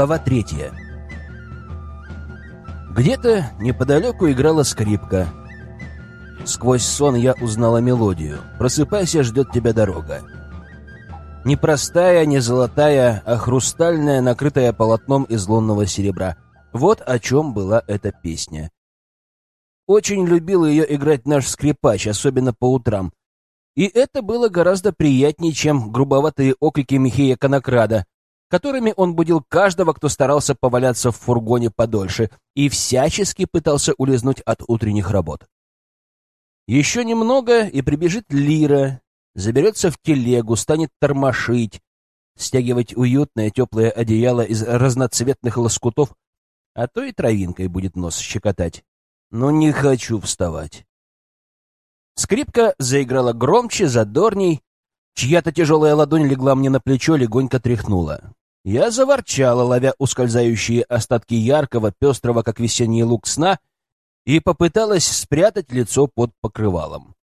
Глава третья. Где-то неподалеку играла скрипка. Сквозь сон я узнала мелодию. «Просыпайся, ждет тебя дорога». Не простая, не золотая, а хрустальная, накрытая полотном из лунного серебра. Вот о чем была эта песня. Очень любил ее играть наш скрипач, особенно по утрам. И это было гораздо приятнее, чем грубоватые оклики Михея Конокрада, которыми он будил каждого, кто старался поваляться в фургоне подольше и всячески пытался улизнуть от утренних работ. Еще немного, и прибежит Лира, заберется в телегу, станет тормошить, стягивать уютное теплое одеяло из разноцветных лоскутов, а то и травинкой будет нос щекотать. Но не хочу вставать. Скрипка заиграла громче, задорней. Чья-то тяжелая ладонь легла мне на плечо, легонько тряхнула. Я заворчала, ловя ускользающие остатки яркого, пестрого, как весенний лук сна, и попыталась спрятать лицо под покрывалом.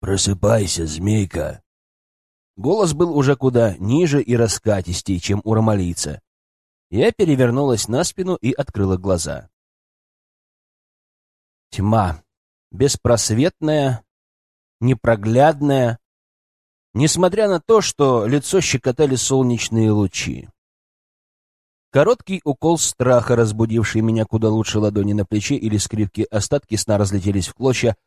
«Просыпайся, змейка!» Голос был уже куда ниже и раскатистей, чем у ромалийца. Я перевернулась на спину и открыла глаза. Тьма. Беспросветная, непроглядная, несмотря на то, что лицо щекотали солнечные лучи. Короткий укол страха, разбудивший меня куда лучше ладони на плече или скрипки, остатки сна разлетелись в клочья,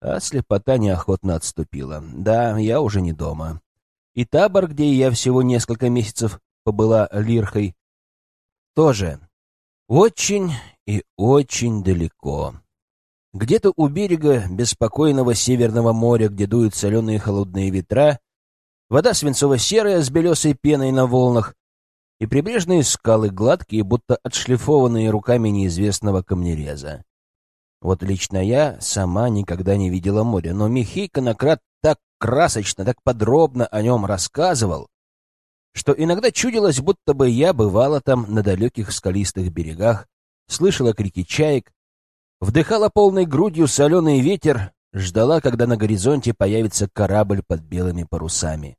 а слепота неохотно отступила. Да, я уже не дома. И табор, где я всего несколько месяцев побыла лирхой, тоже очень и очень далеко. Где-то у берега беспокойного Северного моря, где дуют соленые холодные ветра, вода свинцово-серая с белесой пеной на волнах, и прибрежные скалы гладкие, будто отшлифованные руками неизвестного камнереза. Вот лично я сама никогда не видела моря, но Михей Конократ так красочно, так подробно о нем рассказывал, что иногда чудилось, будто бы я бывала там на далеких скалистых берегах, слышала крики чаек, вдыхала полной грудью соленый ветер, ждала, когда на горизонте появится корабль под белыми парусами.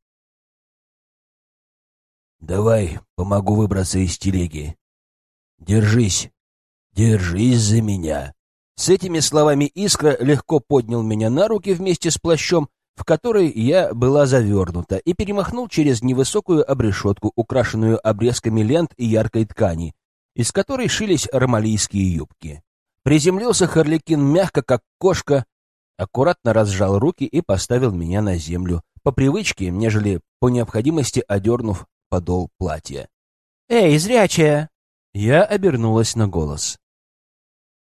Давай, помогу выбраться из телеги. Держись, держись за меня. С этими словами Искра легко поднял меня на руки вместе с плащом, в который я была завернута, и перемахнул через невысокую обрешетку, украшенную обрезками лент и яркой ткани, из которой шились ромалийские юбки. Приземлился Харликин мягко, как кошка, аккуратно разжал руки и поставил меня на землю, по привычке, нежели по необходимости одернув подол платья. «Эй, зрячая!» Я обернулась на голос.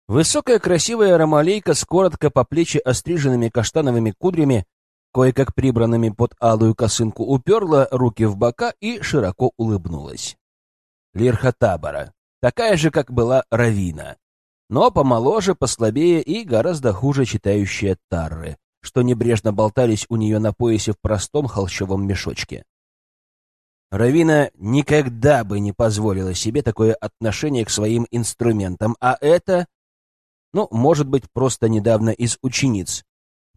Высокая красивая ромалейка с коротко по плечи остриженными каштановыми кудрями, кое-как прибранными под алую косынку, уперла руки в бока и широко улыбнулась. Лирха Табора, такая же, как была Равина, но помоложе, послабее и гораздо хуже читающая Тарры, что небрежно болтались у нее на поясе в простом холщовом мешочке. Равина никогда бы не позволила себе такое отношение к своим инструментам, а это, ну, может быть, просто недавно из учениц.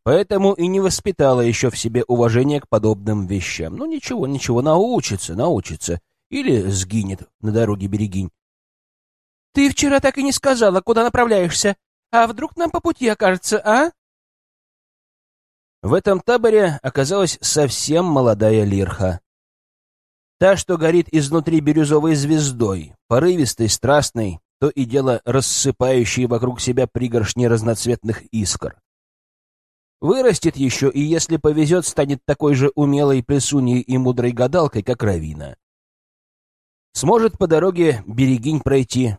Поэтому и не воспитала еще в себе уважение к подобным вещам. Ну, ничего, ничего, научится, научится. Или сгинет на дороге берегинь. — Ты вчера так и не сказала, куда направляешься. А вдруг нам по пути окажется, а? В этом таборе оказалась совсем молодая лирха. Та, что горит изнутри бирюзовой звездой, порывистой, страстной, то и дело рассыпающей вокруг себя пригоршни разноцветных искр. Вырастет еще, и если повезет, станет такой же умелой плесуньей и мудрой гадалкой, как Равина. Сможет по дороге берегинь пройти,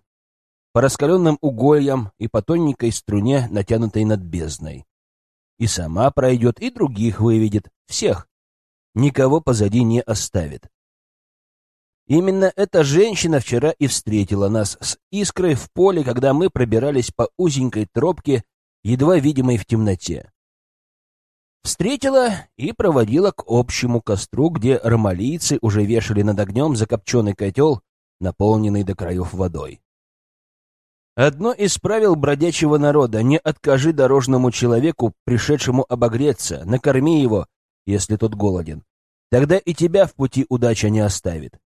по раскаленным угольям и по тоненькой струне, натянутой над бездной. И сама пройдет, и других выведет, всех. Никого позади не оставит. Именно эта женщина вчера и встретила нас с искрой в поле, когда мы пробирались по узенькой тропке, едва видимой в темноте. Встретила и проводила к общему костру, где ромалийцы уже вешали над огнем закопченный котел, наполненный до краев водой. Одно из правил бродячего народа — не откажи дорожному человеку, пришедшему обогреться, накорми его, если тот голоден. Тогда и тебя в пути удача не оставит.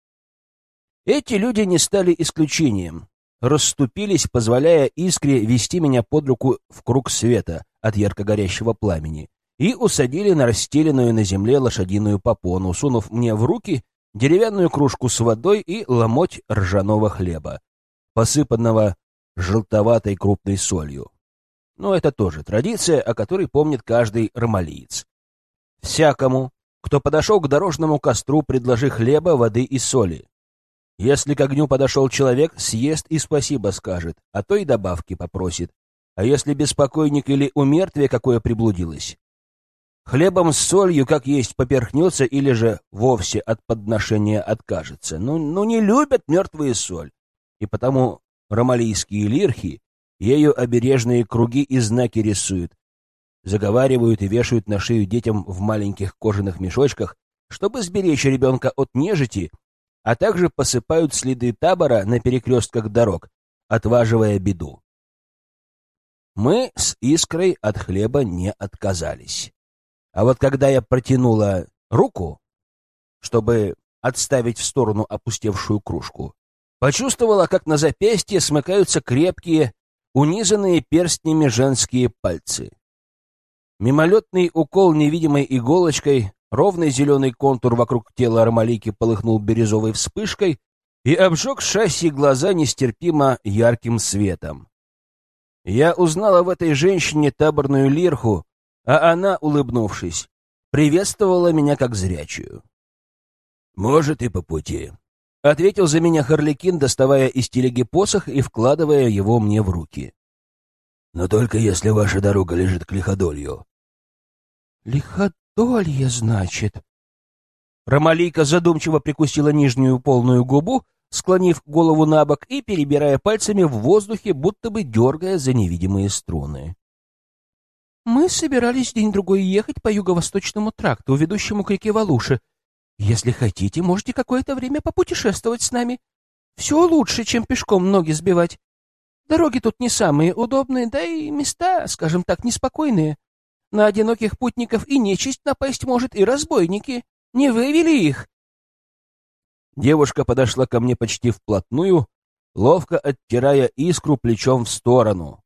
Эти люди не стали исключением. Расступились, позволяя искре вести меня под руку в круг света от ярко горящего пламени, и усадили на расстеленную на земле лошадиную попону, сунув мне в руки деревянную кружку с водой и ломоть ржаного хлеба, посыпанного желтоватой крупной солью. Но это тоже традиция, о которой помнит каждый ромалиец. Всякому, кто подошел к дорожному костру, предложи хлеба, воды и соли. Если к огню подошел человек, съест и спасибо скажет, а то и добавки попросит. А если беспокойник или умертвие какое приблудилось, хлебом с солью, как есть, поперхнется или же вовсе от подношения откажется. Ну, ну не любят мертвые соль. И потому ромалийские лирхи ею обережные круги и знаки рисуют, заговаривают и вешают на шею детям в маленьких кожаных мешочках, чтобы сберечь ребенка от нежити, а также посыпают следы табора на перекрестках дорог, отваживая беду. Мы с искрой от хлеба не отказались. А вот когда я протянула руку, чтобы отставить в сторону опустевшую кружку, почувствовала, как на запястье смыкаются крепкие, унизанные перстнями женские пальцы. Мимолетный укол невидимой иголочкой, ровный зеленый контур вокруг тела Армалики полыхнул бирюзовой вспышкой и обжег шасси глаза нестерпимо ярким светом. Я узнала в этой женщине таборную лирху, а она, улыбнувшись, приветствовала меня как зрячую. «Может, и по пути», — ответил за меня Харликин, доставая из телеги посох и вкладывая его мне в руки. «Но только если ваша дорога лежит к лиходолью». «Лиходолье, значит?» Ромалийка задумчиво прикусила нижнюю полную губу, склонив голову на бок и перебирая пальцами в воздухе, будто бы дергая за невидимые струны. «Мы собирались день-другой ехать по юго-восточному тракту, ведущему к реке Валуши. Если хотите, можете какое-то время попутешествовать с нами. Все лучше, чем пешком ноги сбивать. Дороги тут не самые удобные, да и места, скажем так, неспокойные. На одиноких путников и нечисть напасть может, и разбойники. Не вывели их, Девушка подошла ко мне почти вплотную, ловко оттирая искру плечом в сторону.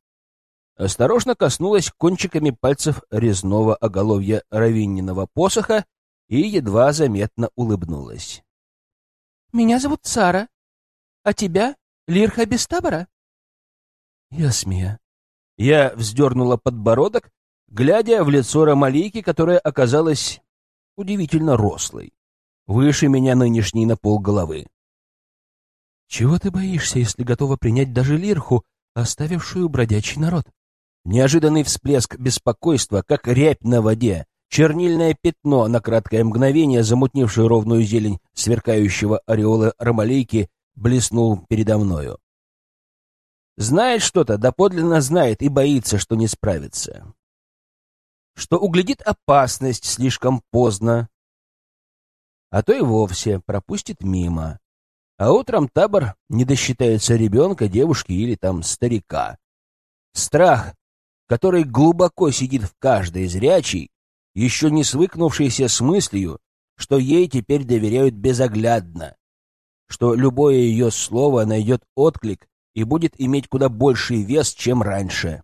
Осторожно коснулась кончиками пальцев резного оголовья равинниного посоха и едва заметно улыбнулась. — Меня зовут Сара. А тебя — Лирха Бестабора? — Ясмия. Я вздернула подбородок, глядя в лицо Ромалийки, которая оказалась удивительно рослой выше меня нынешней на пол головы. Чего ты боишься, если готова принять даже лирху, оставившую бродячий народ? Неожиданный всплеск беспокойства, как рябь на воде, чернильное пятно на краткое мгновение, замутнившее ровную зелень сверкающего ореола ромалейки, блеснул передо мною. Знает что-то, доподлинно знает и боится, что не справится. Что углядит опасность слишком поздно, а то и вовсе пропустит мимо. А утром табор не досчитается ребенка, девушки или там старика. Страх, который глубоко сидит в каждой зрячей, еще не свыкнувшийся с мыслью, что ей теперь доверяют безоглядно, что любое ее слово найдет отклик и будет иметь куда больший вес, чем раньше.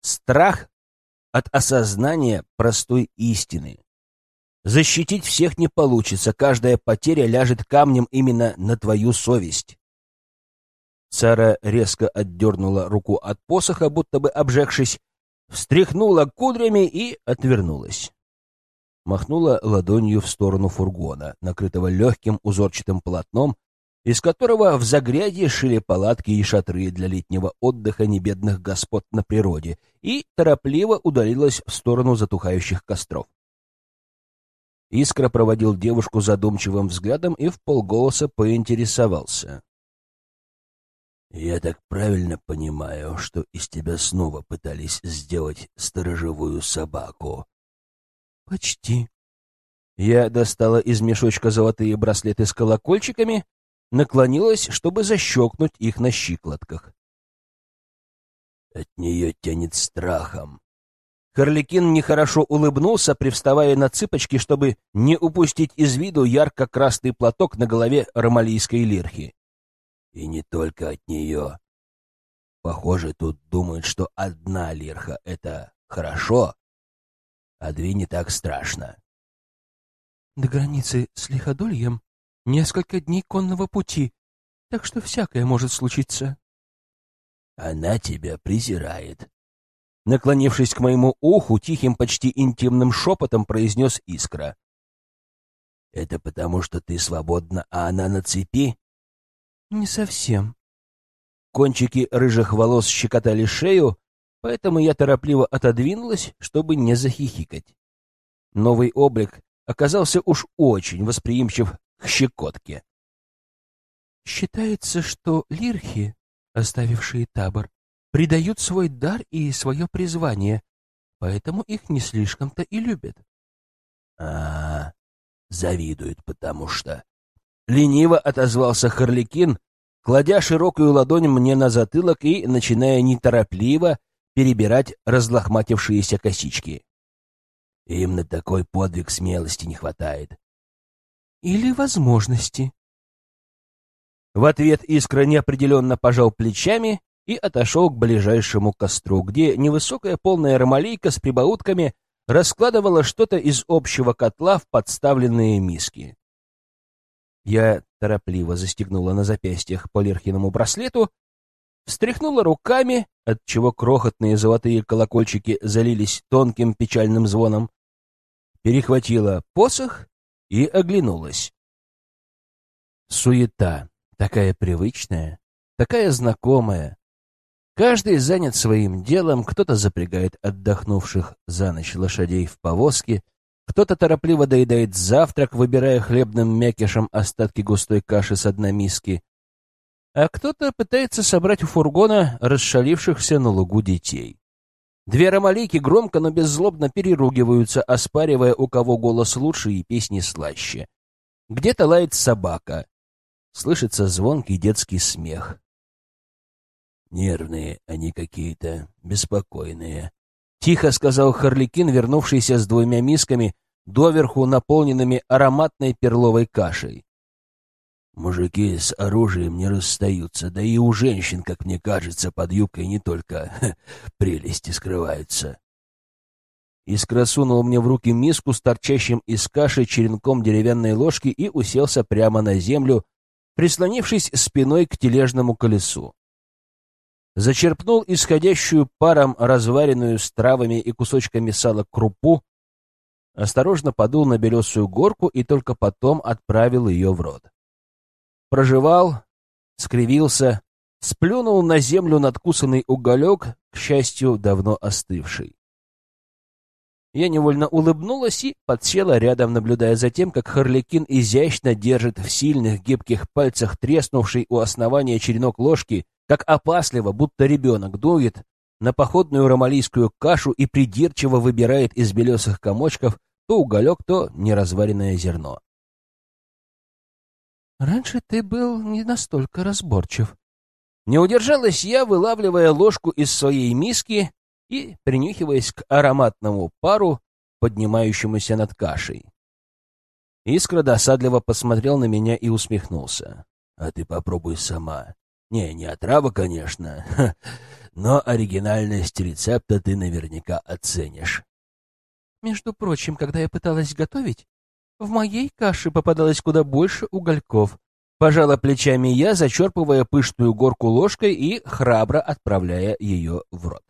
Страх от осознания простой истины. Защитить всех не получится, каждая потеря ляжет камнем именно на твою совесть. Сара резко отдернула руку от посоха, будто бы обжегшись, встряхнула кудрями и отвернулась. Махнула ладонью в сторону фургона, накрытого легким узорчатым полотном, из которого в загряде шили палатки и шатры для летнего отдыха небедных господ на природе, и торопливо удалилась в сторону затухающих костров. Искра проводил девушку задумчивым взглядом и в полголоса поинтересовался. «Я так правильно понимаю, что из тебя снова пытались сделать сторожевую собаку?» «Почти». Я достала из мешочка золотые браслеты с колокольчиками, наклонилась, чтобы защелкнуть их на щиколотках. От нее тянет страхом, Харликин нехорошо улыбнулся, привставая на цыпочки, чтобы не упустить из виду ярко-красный платок на голове ромалийской лирхи. И не только от нее. Похоже, тут думают, что одна лирха — это хорошо, а две не так страшно. До границы с Лиходольем несколько дней конного пути, так что всякое может случиться. Она тебя презирает, Наклонившись к моему уху, тихим, почти интимным шепотом произнес Искра. «Это потому, что ты свободна, а она на цепи?» «Не совсем». Кончики рыжих волос щекотали шею, поэтому я торопливо отодвинулась, чтобы не захихикать. Новый облик оказался уж очень восприимчив к щекотке. «Считается, что лирхи, оставившие табор, придают свой дар и свое призвание, поэтому их не слишком-то и любят. А, -а, а, завидуют, потому что... Лениво отозвался Харликин, кладя широкую ладонь мне на затылок и начиная неторопливо перебирать разлохматившиеся косички. Им на такой подвиг смелости не хватает. Или возможности. В ответ Искра неопределенно пожал плечами и отошел к ближайшему костру, где невысокая полная ромалейка с прибаутками раскладывала что-то из общего котла в подставленные миски. Я торопливо застегнула на запястьях по Лерхиному браслету, встряхнула руками, отчего крохотные золотые колокольчики залились тонким печальным звоном, перехватила посох и оглянулась. Суета, такая привычная, такая знакомая, Каждый занят своим делом, кто-то запрягает отдохнувших за ночь лошадей в повозке, кто-то торопливо доедает завтрак, выбирая хлебным мякишем остатки густой каши с одной миски, а кто-то пытается собрать у фургона расшалившихся на лугу детей. Две ромалейки громко, но беззлобно переругиваются, оспаривая, у кого голос лучше и песни слаще. Где-то лает собака. Слышится звонкий детский смех. Нервные они какие-то, беспокойные. Тихо сказал Харликин, вернувшийся с двумя мисками, доверху наполненными ароматной перловой кашей. Мужики с оружием не расстаются, да и у женщин, как мне кажется, под юбкой не только ха, прелести скрываются. Искра сунул мне в руки миску с торчащим из каши черенком деревянной ложки и уселся прямо на землю, прислонившись спиной к тележному колесу зачерпнул исходящую паром разваренную с травами и кусочками сала крупу, осторожно подул на белесую горку и только потом отправил ее в рот. Прожевал, скривился, сплюнул на землю надкусанный уголек, к счастью, давно остывший. Я невольно улыбнулась и подсела рядом, наблюдая за тем, как Харликин изящно держит в сильных гибких пальцах треснувший у основания черенок ложки как опасливо, будто ребенок, дует на походную ромалийскую кашу и придирчиво выбирает из белесых комочков то уголек, то неразваренное зерно. «Раньше ты был не настолько разборчив». Не удержалась я, вылавливая ложку из своей миски и принюхиваясь к ароматному пару, поднимающемуся над кашей. Искра досадливо посмотрел на меня и усмехнулся. «А ты попробуй сама. Не, не отрава, конечно, но оригинальность рецепта ты наверняка оценишь. Между прочим, когда я пыталась готовить, в моей каше попадалось куда больше угольков. Пожала плечами я, зачерпывая пышную горку ложкой и храбро отправляя ее в рот.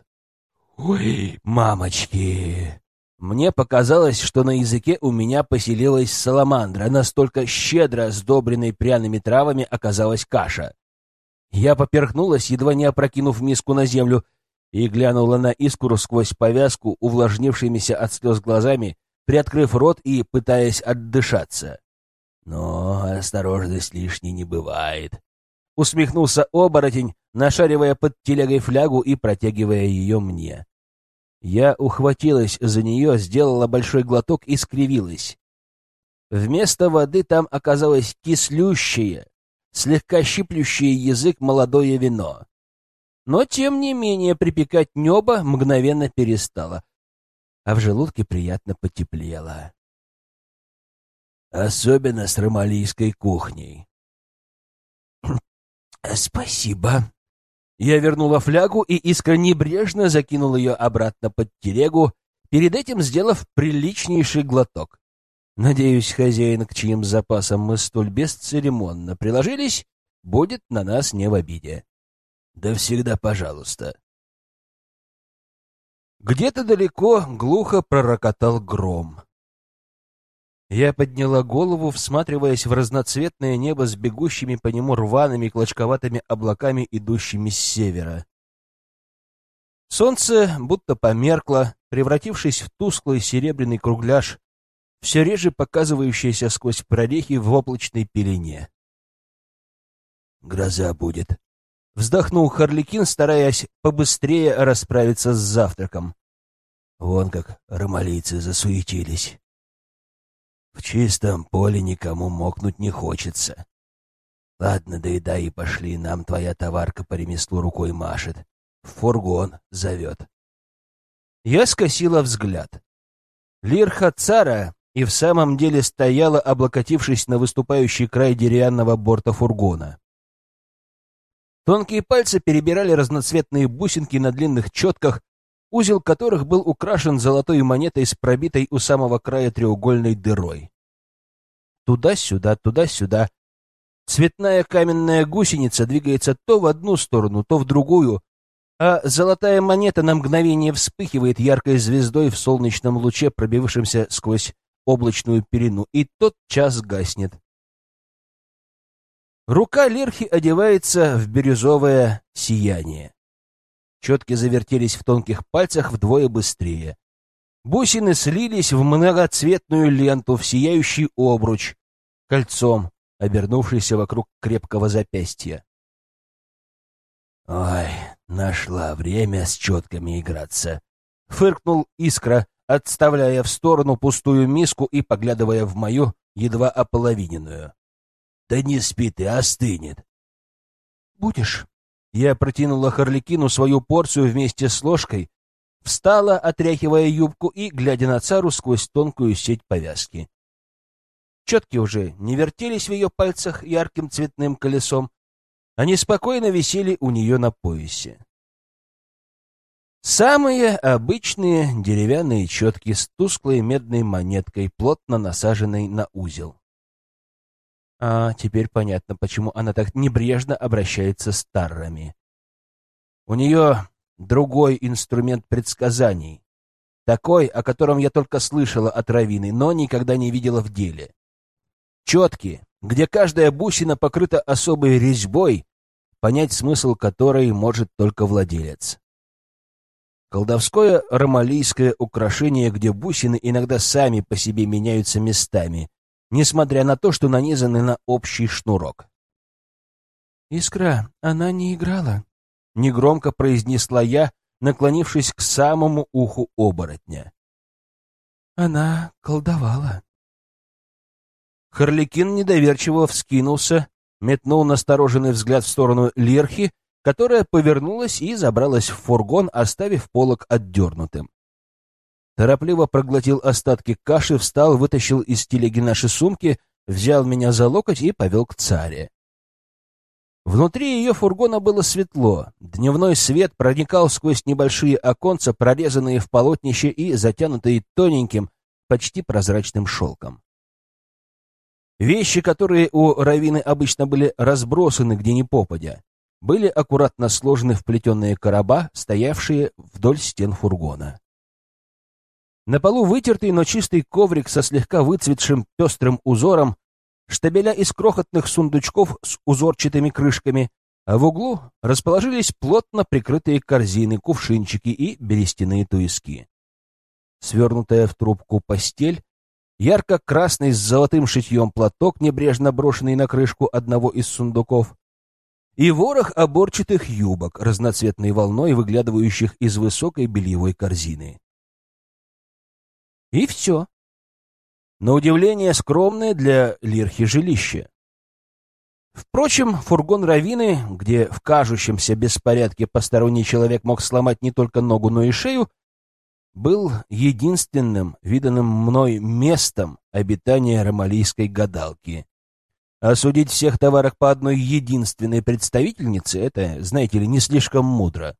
«Ой, мамочки!» Мне показалось, что на языке у меня поселилась саламандра, настолько щедро сдобренной пряными травами оказалась каша. Я поперхнулась, едва не опрокинув миску на землю, и глянула на искру сквозь повязку, увлажнившимися от слез глазами, приоткрыв рот и пытаясь отдышаться. Но осторожность лишней не бывает. Усмехнулся оборотень, нашаривая под телегой флягу и протягивая ее мне. Я ухватилась за нее, сделала большой глоток и скривилась. Вместо воды там оказалось кислющее, слегка щиплющее язык молодое вино. Но, тем не менее, припекать небо мгновенно перестало. А в желудке приятно потеплело. Особенно с ромалийской кухней. «Спасибо». Я вернула флягу и искра небрежно закинул ее обратно под телегу, перед этим сделав приличнейший глоток. Надеюсь, хозяин, к чьим запасам мы столь бесцеремонно приложились, будет на нас не в обиде. Да всегда пожалуйста. Где-то далеко глухо пророкотал гром. Я подняла голову, всматриваясь в разноцветное небо с бегущими по нему рваными клочковатыми облаками, идущими с севера. Солнце будто померкло, превратившись в тусклый серебряный кругляш, все реже показывающийся сквозь прорехи в облачной пелене. «Гроза будет», — вздохнул Харликин, стараясь побыстрее расправиться с завтраком. «Вон как ромалийцы засуетились». В чистом поле никому мокнуть не хочется. Ладно, доедай и пошли, нам твоя товарка по ремеслу рукой машет. В фургон зовет. Я скосила взгляд. Лирха цара и в самом деле стояла, облокотившись на выступающий край деревянного борта фургона. Тонкие пальцы перебирали разноцветные бусинки на длинных четках, узел которых был украшен золотой монетой с пробитой у самого края треугольной дырой. Туда-сюда, туда-сюда. Цветная каменная гусеница двигается то в одну сторону, то в другую, а золотая монета на мгновение вспыхивает яркой звездой в солнечном луче, пробившемся сквозь облачную перину, и тот час гаснет. Рука Лерхи одевается в бирюзовое сияние. Четки завертелись в тонких пальцах вдвое быстрее. Бусины слились в многоцветную ленту, в сияющий обруч, кольцом, обернувшийся вокруг крепкого запястья. «Ой, нашла время с четками играться!» — фыркнул Искра, отставляя в сторону пустую миску и поглядывая в мою, едва ополовиненную. «Да не спи ты, остынет!» «Будешь?» Я протянула Харликину свою порцию вместе с ложкой, встала, отряхивая юбку и, глядя на цару сквозь тонкую сеть повязки. Четки уже не вертелись в ее пальцах ярким цветным колесом, они спокойно висели у нее на поясе. Самые обычные деревянные четки с тусклой медной монеткой, плотно насаженной на узел. А теперь понятно, почему она так небрежно обращается с таррами. У нее другой инструмент предсказаний. Такой, о котором я только слышала от Равины, но никогда не видела в деле. Четки, где каждая бусина покрыта особой резьбой, понять смысл которой может только владелец. Колдовское ромалийское украшение, где бусины иногда сами по себе меняются местами, несмотря на то, что нанизаны на общий шнурок. «Искра, она не играла», — негромко произнесла я, наклонившись к самому уху оборотня. «Она колдовала». Харликин недоверчиво вскинулся, метнул настороженный взгляд в сторону Лерхи, которая повернулась и забралась в фургон, оставив полок отдернутым. Торопливо проглотил остатки каши, встал, вытащил из телеги наши сумки, взял меня за локоть и повел к царе. Внутри ее фургона было светло. Дневной свет проникал сквозь небольшие оконца, прорезанные в полотнище и затянутые тоненьким, почти прозрачным шелком. Вещи, которые у Равины обычно были разбросаны где ни попадя, были аккуратно сложены в плетеные короба, стоявшие вдоль стен фургона. На полу вытертый, но чистый коврик со слегка выцветшим пестрым узором, штабеля из крохотных сундучков с узорчатыми крышками, а в углу расположились плотно прикрытые корзины, кувшинчики и берестяные туиски. Свернутая в трубку постель, ярко-красный с золотым шитьем платок, небрежно брошенный на крышку одного из сундуков, и ворох оборчатых юбок, разноцветной волной выглядывающих из высокой бельевой корзины. И все. На удивление скромное для Лирхи жилище. Впрочем, фургон Равины, где в кажущемся беспорядке посторонний человек мог сломать не только ногу, но и шею, был единственным виданным мной местом обитания ромалийской гадалки. Осудить всех товарах по одной единственной представительнице — это, знаете ли, не слишком мудро.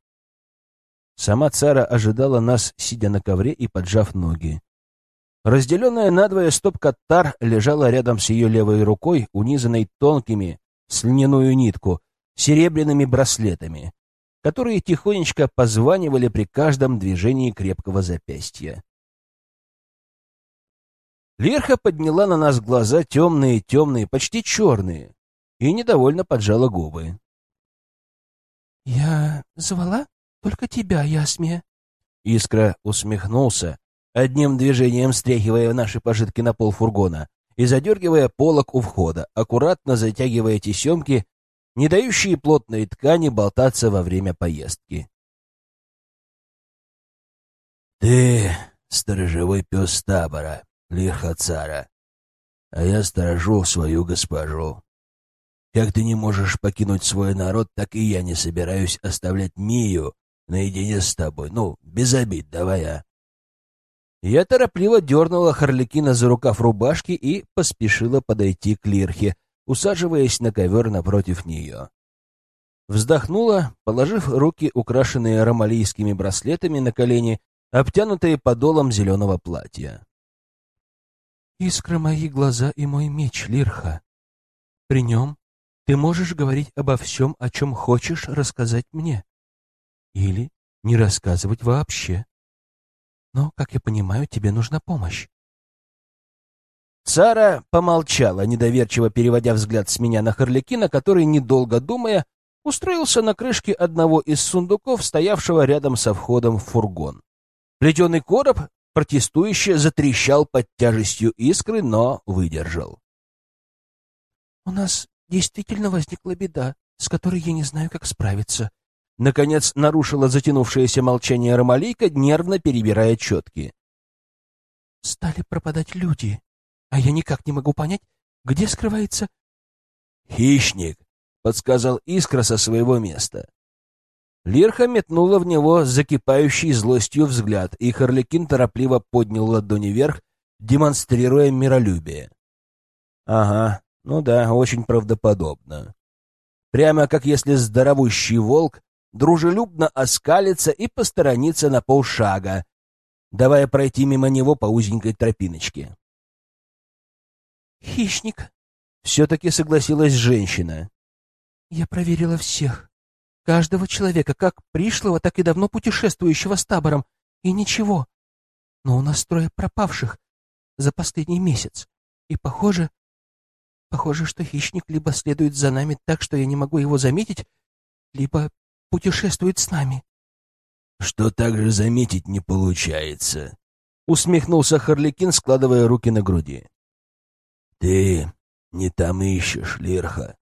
Сама цара ожидала нас, сидя на ковре и поджав ноги. Разделенная надвое стопка тар лежала рядом с ее левой рукой, унизанной тонкими, с льняную нитку, серебряными браслетами, которые тихонечко позванивали при каждом движении крепкого запястья. Лирха подняла на нас глаза темные, темные, почти черные, и недовольно поджала губы. «Я звала только тебя, Ясмия». Искра усмехнулся, одним движением стряхивая наши пожитки на пол фургона и задергивая полок у входа, аккуратно затягивая тесемки, не дающие плотной ткани болтаться во время поездки. «Ты сторожевой пес табора», лиха цара, а я сторожу свою госпожу. Как ты не можешь покинуть свой народ, так и я не собираюсь оставлять Мию наедине с тобой. Ну, без обид, давай, а. Я торопливо дернула Харликина за рукав рубашки и поспешила подойти к Лирхе, усаживаясь на ковер напротив нее. Вздохнула, положив руки, украшенные ромалийскими браслетами, на колени, обтянутые подолом зеленого платья. Искра мои глаза и мой меч, Лирха. При нем ты можешь говорить обо всем, о чем хочешь рассказать мне. Или не рассказывать вообще. Но, как я понимаю, тебе нужна помощь. Цара помолчала, недоверчиво переводя взгляд с меня на Харликина, который, недолго думая, устроился на крышке одного из сундуков, стоявшего рядом со входом в фургон. Плетеный короб протестующе затрещал под тяжестью искры, но выдержал. «У нас действительно возникла беда, с которой я не знаю, как справиться». Наконец нарушила затянувшееся молчание Ромалейка, нервно перебирая четки. «Стали пропадать люди, а я никак не могу понять, где скрывается...» «Хищник», — подсказал Искра со своего места. Лирха метнула в него закипающий злостью взгляд, и Харликин торопливо поднял ладони вверх, демонстрируя миролюбие. Ага, ну да, очень правдоподобно. Прямо как если здоровущий волк дружелюбно оскалится и посторонится на полшага, давая пройти мимо него по узенькой тропиночке. «Хищник», — все-таки согласилась женщина. «Я проверила всех. Каждого человека, как пришлого, так и давно путешествующего с табором. И ничего. Но у нас трое пропавших за последний месяц. И похоже... Похоже, что хищник либо следует за нами так, что я не могу его заметить, либо путешествует с нами. Что также заметить не получается. Усмехнулся Харликин, складывая руки на груди. Ты не там ищешь, Лирха.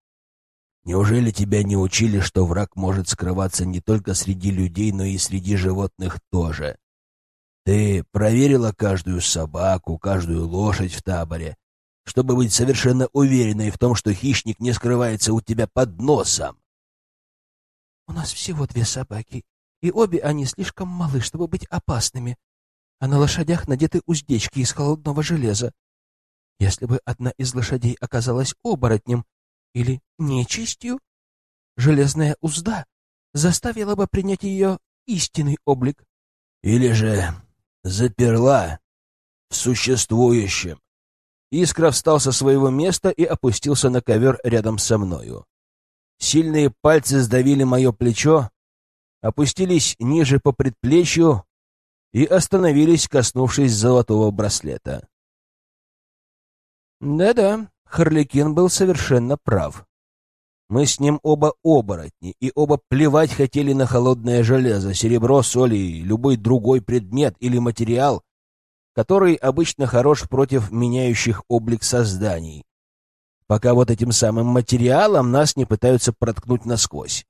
Неужели тебя не учили, что враг может скрываться не только среди людей, но и среди животных тоже? Ты проверила каждую собаку, каждую лошадь в таборе, чтобы быть совершенно уверенной в том, что хищник не скрывается у тебя под носом. У нас всего две собаки, и обе они слишком малы, чтобы быть опасными, а на лошадях надеты уздечки из холодного железа. Если бы одна из лошадей оказалась оборотнем, или нечистью, железная узда заставила бы принять ее истинный облик. Или же заперла в существующем. Искра встал со своего места и опустился на ковер рядом со мною. Сильные пальцы сдавили мое плечо, опустились ниже по предплечью и остановились, коснувшись золотого браслета. Да-да, Харликин был совершенно прав. Мы с ним оба оборотни, и оба плевать хотели на холодное железо, серебро, соль и любой другой предмет или материал, который обычно хорош против меняющих облик созданий, пока вот этим самым материалом нас не пытаются проткнуть насквозь.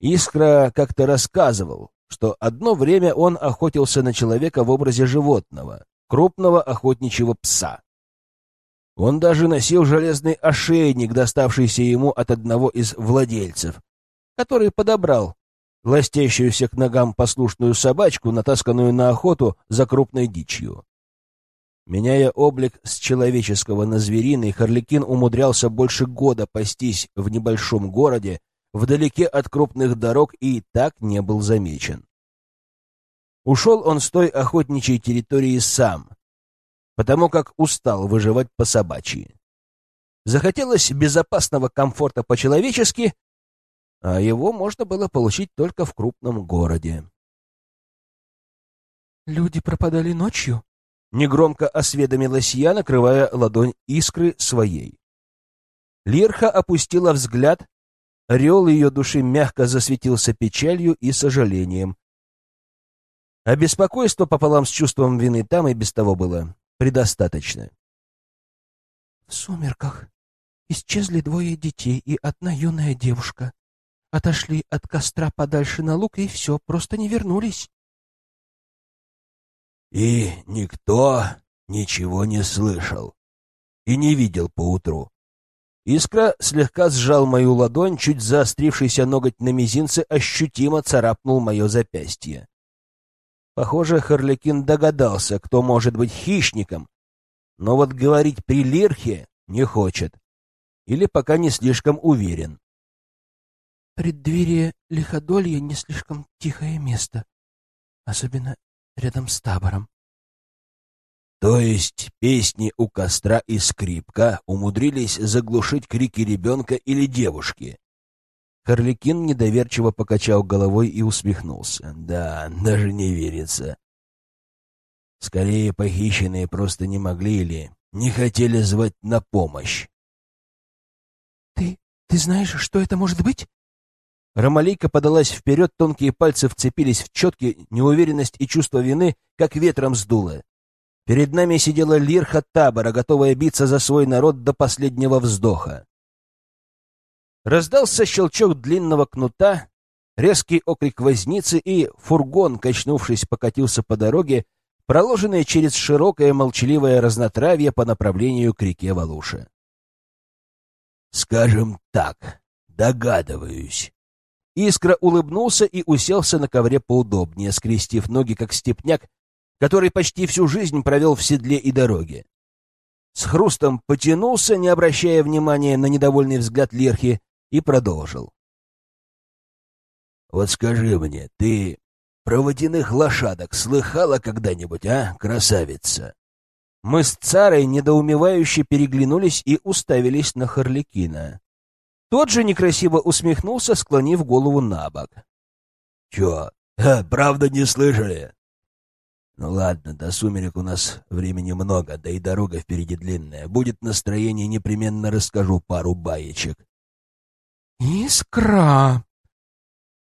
Искра как-то рассказывал, что одно время он охотился на человека в образе животного, крупного охотничьего пса. Он даже носил железный ошейник, доставшийся ему от одного из владельцев, который подобрал ластящуюся к ногам послушную собачку, натасканную на охоту за крупной дичью. Меняя облик с человеческого на звериный, Харликин умудрялся больше года пастись в небольшом городе, вдалеке от крупных дорог, и так не был замечен. Ушел он с той охотничьей территории сам, потому как устал выживать по собачьи. Захотелось безопасного комфорта по-человечески, а его можно было получить только в крупном городе. «Люди пропадали ночью?» — негромко осведомилась я, накрывая ладонь искры своей. Лирха опустила взгляд, орел ее души мягко засветился печалью и сожалением. А беспокойство пополам с чувством вины там и без того было предостаточно. В сумерках исчезли двое детей и одна юная девушка. Отошли от костра подальше на луг и все, просто не вернулись. И никто ничего не слышал и не видел поутру. Искра слегка сжал мою ладонь, чуть заострившийся ноготь на мизинце ощутимо царапнул мое запястье. Похоже, Харликин догадался, кто может быть хищником, но вот говорить при Лирхе не хочет. Или пока не слишком уверен. Преддверие лиходолья не слишком тихое место, особенно рядом с табором. То есть песни у костра и скрипка умудрились заглушить крики ребенка или девушки? Харликин недоверчиво покачал головой и усмехнулся. Да, даже не верится. Скорее, похищенные просто не могли или не хотели звать на помощь. «Ты... ты знаешь, что это может быть?» Ромалейка подалась вперед, тонкие пальцы вцепились в четкие, неуверенность и чувство вины, как ветром сдуло. Перед нами сидела лирха табора, готовая биться за свой народ до последнего вздоха. Раздался щелчок длинного кнута, резкий окрик возницы, и фургон, качнувшись, покатился по дороге, проложенной через широкое молчаливое разнотравье по направлению к реке Валуша. «Скажем так, догадываюсь». Искра улыбнулся и уселся на ковре поудобнее, скрестив ноги, как степняк, который почти всю жизнь провел в седле и дороге. С хрустом потянулся, не обращая внимания на недовольный взгляд Лерхи, и продолжил. «Вот скажи мне, ты про водяных лошадок слыхала когда-нибудь, а, красавица?» Мы с царой недоумевающе переглянулись и уставились на Харликина. Тот же некрасиво усмехнулся, склонив голову на бок. «Чё, правда не слышали?» «Ну ладно, до сумерек у нас времени много, да и дорога впереди длинная. Будет настроение, непременно расскажу пару баечек». «Искра!»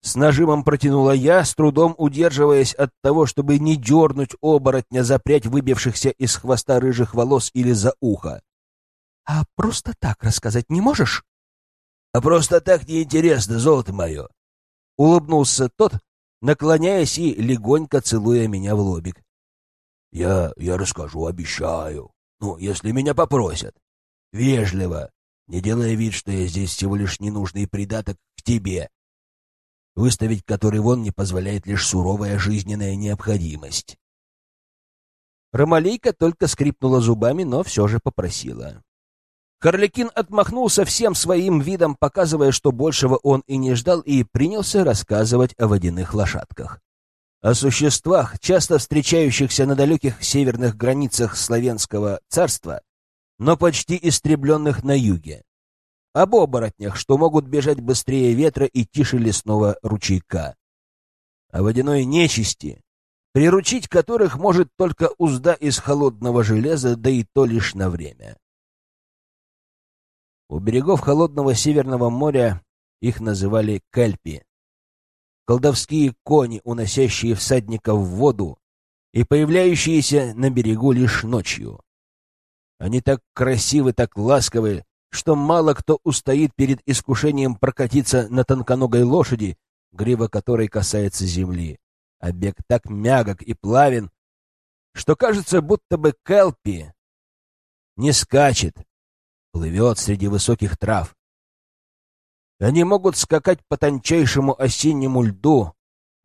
С нажимом протянула я, с трудом удерживаясь от того, чтобы не дернуть оборотня, запрять выбившихся из хвоста рыжих волос или за ухо. «А просто так рассказать не можешь?» «А просто так неинтересно, золото мое!» Улыбнулся тот, наклоняясь и легонько целуя меня в лобик. «Я... я расскажу, обещаю. Ну, если меня попросят. Вежливо, не делая вид, что я здесь всего лишь ненужный придаток к тебе, выставить который вон не позволяет лишь суровая жизненная необходимость. Ромалейка только скрипнула зубами, но все же попросила. Карликин отмахнулся всем своим видом, показывая, что большего он и не ждал, и принялся рассказывать о водяных лошадках. О существах, часто встречающихся на далеких северных границах славянского царства, но почти истребленных на юге. Об оборотнях, что могут бежать быстрее ветра и тише лесного ручейка. О водяной нечисти, приручить которых может только узда из холодного железа, да и то лишь на время. У берегов холодного Северного моря их называли кальпи. Колдовские кони, уносящие всадников в воду и появляющиеся на берегу лишь ночью. Они так красивы, так ласковы, что мало кто устоит перед искушением прокатиться на тонконогой лошади, грива которой касается земли. А бег так мягок и плавен, что кажется, будто бы Келпи не скачет, плывет среди высоких трав. Они могут скакать по тончайшему осеннему льду,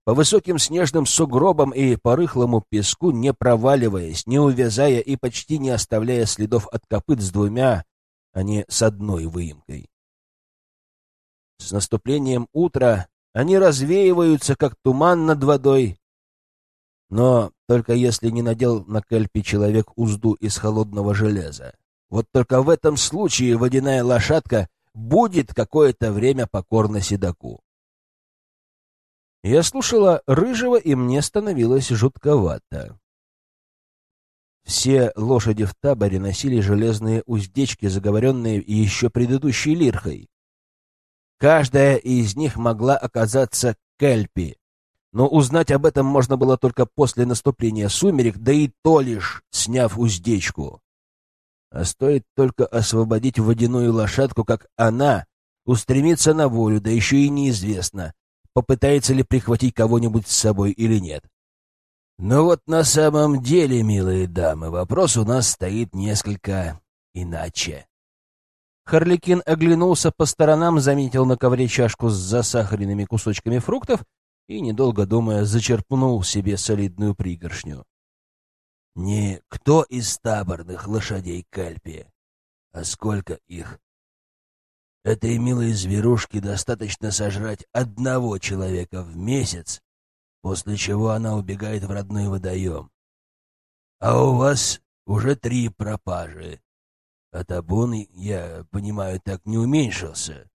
по высоким снежным сугробам и по рыхлому песку, не проваливаясь, не увязая и почти не оставляя следов от копыт с двумя, а не с одной выемкой. С наступлением утра они развеиваются, как туман над водой, но только если не надел на кельпе человек узду из холодного железа. Вот только в этом случае водяная лошадка будет какое-то время покорна седаку. Я слушала Рыжего, и мне становилось жутковато. Все лошади в таборе носили железные уздечки, заговоренные еще предыдущей лирхой. Каждая из них могла оказаться кельпи, но узнать об этом можно было только после наступления сумерек, да и то лишь сняв уздечку. А стоит только освободить водяную лошадку, как она устремится на волю, да еще и неизвестно, попытается ли прихватить кого-нибудь с собой или нет. Но вот на самом деле, милые дамы, вопрос у нас стоит несколько иначе. Харликин оглянулся по сторонам, заметил на ковре чашку с засахаренными кусочками фруктов и, недолго думая, зачерпнул себе солидную пригоршню. Не кто из таборных лошадей Кальпи, а сколько их. Этой милой зверушке достаточно сожрать одного человека в месяц, после чего она убегает в родной водоем. А у вас уже три пропажи. А табун, я понимаю, так не уменьшился.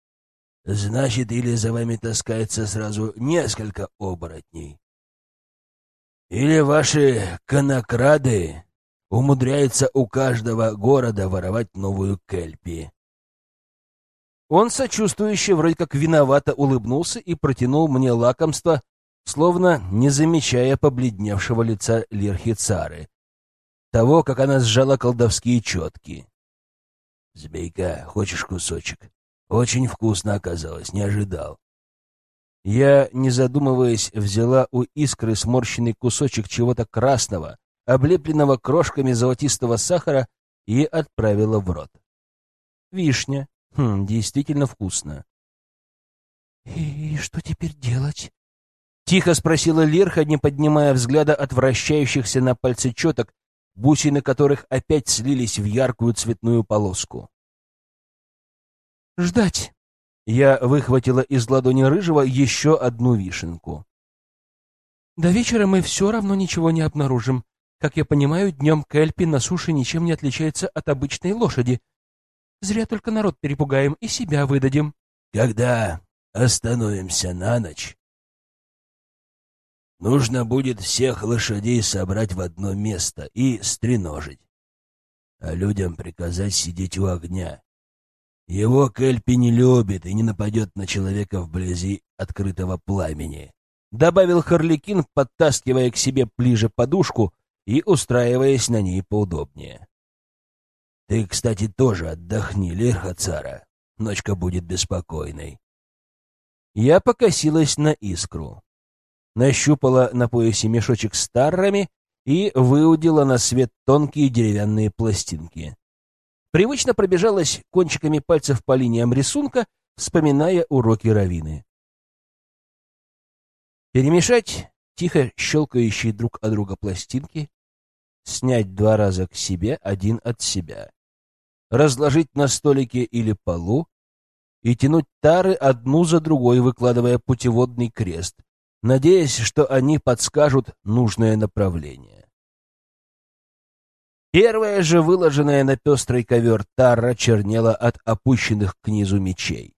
Значит, или за вами таскается сразу несколько оборотней. Или ваши конокрады умудряются у каждого города воровать новую кельпи. Он сочувствующе, вроде как виновато улыбнулся и протянул мне лакомство, словно не замечая побледневшего лица Лирхи Цары, того, как она сжала колдовские четки. «Змейка, хочешь кусочек?» Очень вкусно оказалось, не ожидал. Я, не задумываясь, взяла у искры сморщенный кусочек чего-то красного, облепленного крошками золотистого сахара, и отправила в рот. Вишня. Хм, действительно вкусно. «И что теперь делать?» Тихо спросила Лирха, не поднимая взгляда от вращающихся на пальце четок, бусины которых опять слились в яркую цветную полоску. Ждать. Я выхватила из ладони рыжего еще одну вишенку. До вечера мы все равно ничего не обнаружим. Как я понимаю, днем Кэльпи на суше ничем не отличается от обычной лошади. Зря только народ перепугаем и себя выдадим. Когда остановимся на ночь, нужно будет всех лошадей собрать в одно место и стреножить, а людям приказать сидеть у огня его Кельпи не любит и не нападет на человека вблизи открытого пламени. Добавил Харликин, подтаскивая к себе ближе подушку и устраиваясь на ней поудобнее. Ты, кстати, тоже отдохни, Лирхацара. Ночка будет беспокойной. Я покосилась на искру. Нащупала на поясе мешочек с таррами и выудила на свет тонкие деревянные пластинки. Привычно пробежалась кончиками пальцев по линиям рисунка, вспоминая уроки Равины. Перемешать тихо щелкающие друг от друга пластинки, снять два раза к себе, один от себя, разложить на столике или полу и тянуть тары одну за другой, выкладывая путеводный крест, надеясь, что они подскажут нужное направление. Первая же выложенная на пестрый ковер тара чернела от опущенных к низу мечей.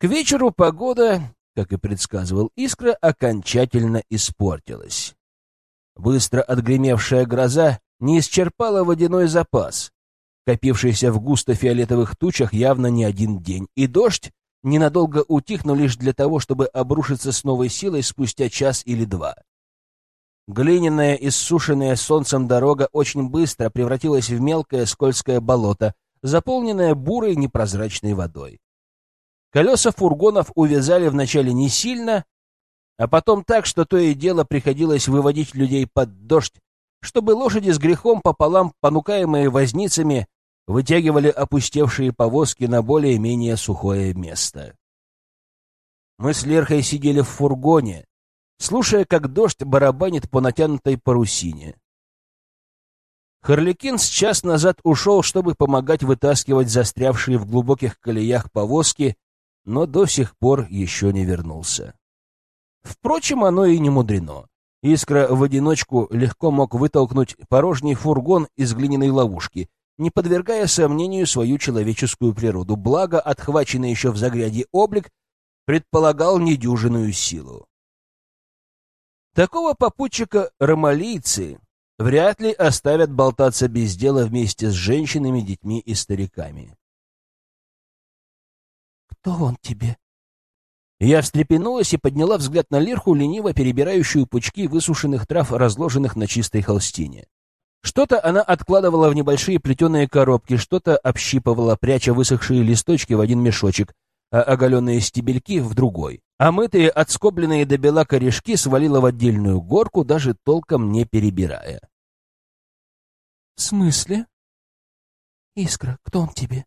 К вечеру погода, как и предсказывал Искра, окончательно испортилась. Быстро отгремевшая гроза не исчерпала водяной запас, копившийся в густо-фиолетовых тучах явно не один день, и дождь ненадолго утих, но лишь для того, чтобы обрушиться с новой силой спустя час или два. Глиняная, иссушенная солнцем дорога очень быстро превратилась в мелкое скользкое болото, заполненное бурой непрозрачной водой. Колеса фургонов увязали вначале не сильно, а потом так, что то и дело приходилось выводить людей под дождь, чтобы лошади с грехом пополам, понукаемые возницами, вытягивали опустевшие повозки на более-менее сухое место. Мы с Лерхой сидели в фургоне, слушая, как дождь барабанит по натянутой парусине. Харликин с час назад ушел, чтобы помогать вытаскивать застрявшие в глубоких колеях повозки, но до сих пор еще не вернулся. Впрочем, оно и не мудрено. Искра в одиночку легко мог вытолкнуть порожний фургон из глиняной ловушки, не подвергая сомнению свою человеческую природу, благо отхваченный еще в загряде облик предполагал недюжинную силу. Такого попутчика ромалийцы вряд ли оставят болтаться без дела вместе с женщинами, детьми и стариками. «Кто он тебе?» Я встрепенулась и подняла взгляд на Лирху, лениво перебирающую пучки высушенных трав, разложенных на чистой холстине. Что-то она откладывала в небольшие плетеные коробки, что-то общипывала, пряча высохшие листочки в один мешочек, а оголенные стебельки в другой. А мытые, отскобленные до бела корешки свалила в отдельную горку, даже толком не перебирая. — В смысле? — Искра, кто он тебе?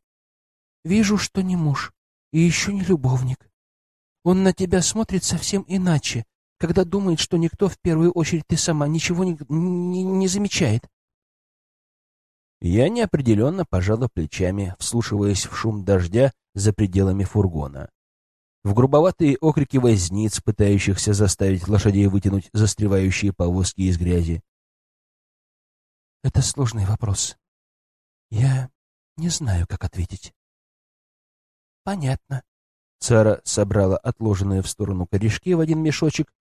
Вижу, что не муж и еще не любовник. Он на тебя смотрит совсем иначе, когда думает, что никто, в первую очередь ты сама, ничего не, не, не замечает. Я неопределенно пожала плечами, вслушиваясь в шум дождя за пределами фургона. В грубоватые окрики возниц, пытающихся заставить лошадей вытянуть застревающие повозки из грязи. Это сложный вопрос. Я не знаю, как ответить. Понятно. Сара собрала отложенные в сторону корешки в один мешочек,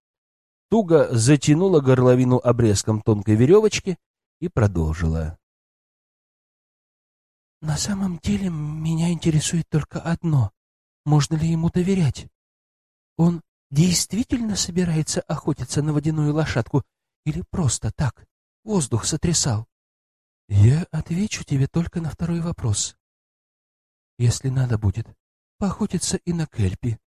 туго затянула горловину обрезком тонкой веревочки и продолжила. На самом деле меня интересует только одно. Можно ли ему доверять? Он действительно собирается охотиться на водяную лошадку или просто так, воздух сотрясал? Я отвечу тебе только на второй вопрос. Если надо будет, поохотиться и на Кельпи.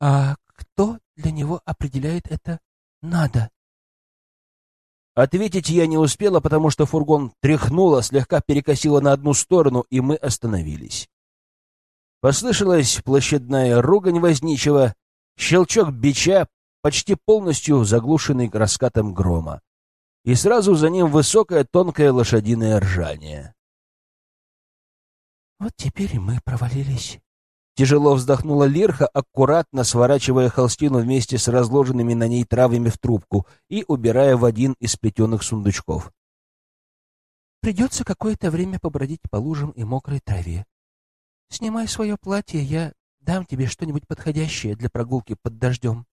А кто для него определяет это «надо»? Ответить я не успела, потому что фургон тряхнуло, слегка перекосило на одну сторону, и мы остановились. Послышалась площадная ругань возничего, щелчок бича, почти полностью заглушенный раскатом грома. И сразу за ним высокое тонкое лошадиное ржание. «Вот теперь и мы провалились», Тяжело вздохнула Лирха, аккуратно сворачивая холстину вместе с разложенными на ней травами в трубку и убирая в один из плетеных сундучков. «Придется какое-то время побродить по лужам и мокрой траве. Снимай свое платье, я дам тебе что-нибудь подходящее для прогулки под дождем».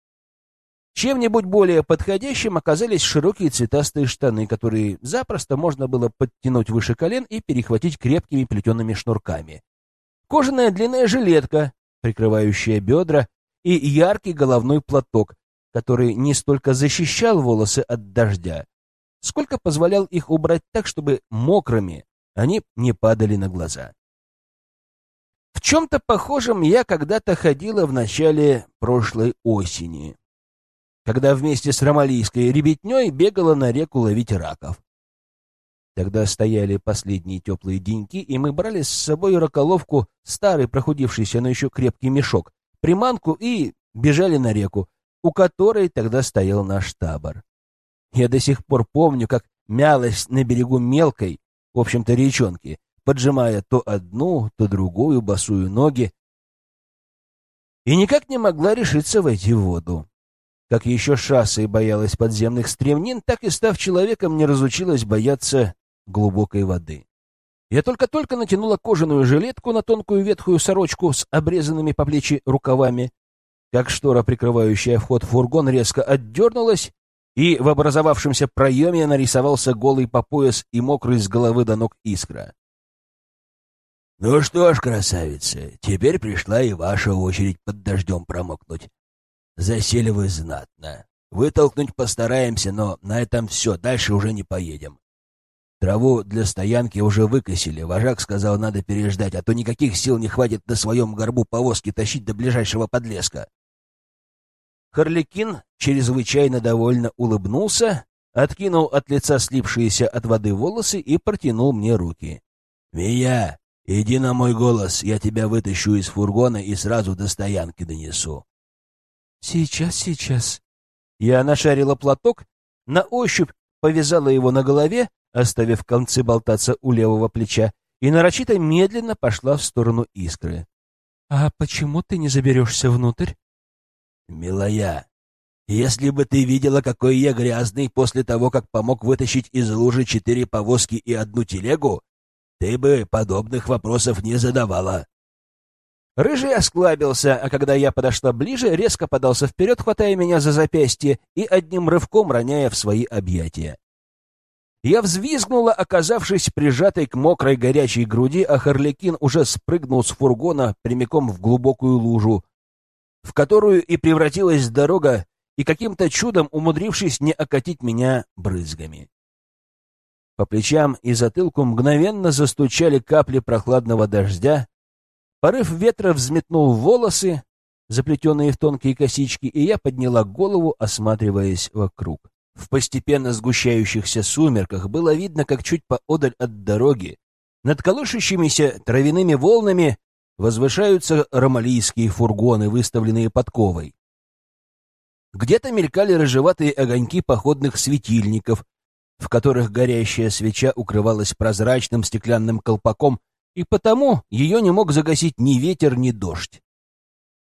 Чем-нибудь более подходящим оказались широкие цветастые штаны, которые запросто можно было подтянуть выше колен и перехватить крепкими плетеными шнурками кожаная длинная жилетка, прикрывающая бедра, и яркий головной платок, который не столько защищал волосы от дождя, сколько позволял их убрать так, чтобы мокрыми они не падали на глаза. Чем-то похожем я когда-то ходила в начале прошлой осени, когда вместе с ромалийской ребятней бегала на реку ловить раков. Тогда стояли последние теплые деньки, и мы брали с собой раколовку, старый прохудившийся, но еще крепкий мешок, приманку и бежали на реку, у которой тогда стоял наш табор. Я до сих пор помню, как мялась на берегу мелкой, в общем-то, речонки, поджимая то одну, то другую босую ноги, и никак не могла решиться войти в воду. Как еще шасса и боялась подземных стремнин, так и, став человеком, не разучилась бояться глубокой воды. Я только-только натянула кожаную жилетку на тонкую ветхую сорочку с обрезанными по плечи рукавами, как штора, прикрывающая вход в фургон, резко отдернулась, и в образовавшемся проеме нарисовался голый по пояс и мокрый с головы до ног искра. «Ну что ж, красавица, теперь пришла и ваша очередь под дождем промокнуть. Засели вы знатно. Вытолкнуть постараемся, но на этом все, дальше уже не поедем. Траву для стоянки уже выкосили. Вожак сказал, надо переждать, а то никаких сил не хватит на своем горбу повозки тащить до ближайшего подлеска. Харликин чрезвычайно довольно улыбнулся, откинул от лица слипшиеся от воды волосы и протянул мне руки. Мия, иди на мой голос, я тебя вытащу из фургона и сразу до стоянки донесу. Сейчас, сейчас. Я нашарила платок, на ощупь повязала его на голове, оставив концы болтаться у левого плеча, и нарочито медленно пошла в сторону искры. — А почему ты не заберешься внутрь? — Милая, если бы ты видела, какой я грязный после того, как помог вытащить из лужи четыре повозки и одну телегу, ты бы подобных вопросов не задавала. Рыжий осклабился, а когда я подошла ближе, резко подался вперед, хватая меня за запястье и одним рывком роняя в свои объятия. Я взвизгнула, оказавшись прижатой к мокрой горячей груди, а Харликин уже спрыгнул с фургона прямиком в глубокую лужу, в которую и превратилась дорога, и каким-то чудом умудрившись не окатить меня брызгами. По плечам и затылку мгновенно застучали капли прохладного дождя, порыв ветра взметнул волосы, заплетенные в тонкие косички, и я подняла голову, осматриваясь вокруг. В постепенно сгущающихся сумерках было видно, как чуть поодаль от дороги, над колышущимися травяными волнами, возвышаются ромалийские фургоны, выставленные подковой. Где-то мелькали рыжеватые огоньки походных светильников, в которых горящая свеча укрывалась прозрачным стеклянным колпаком, и потому ее не мог загасить ни ветер, ни дождь.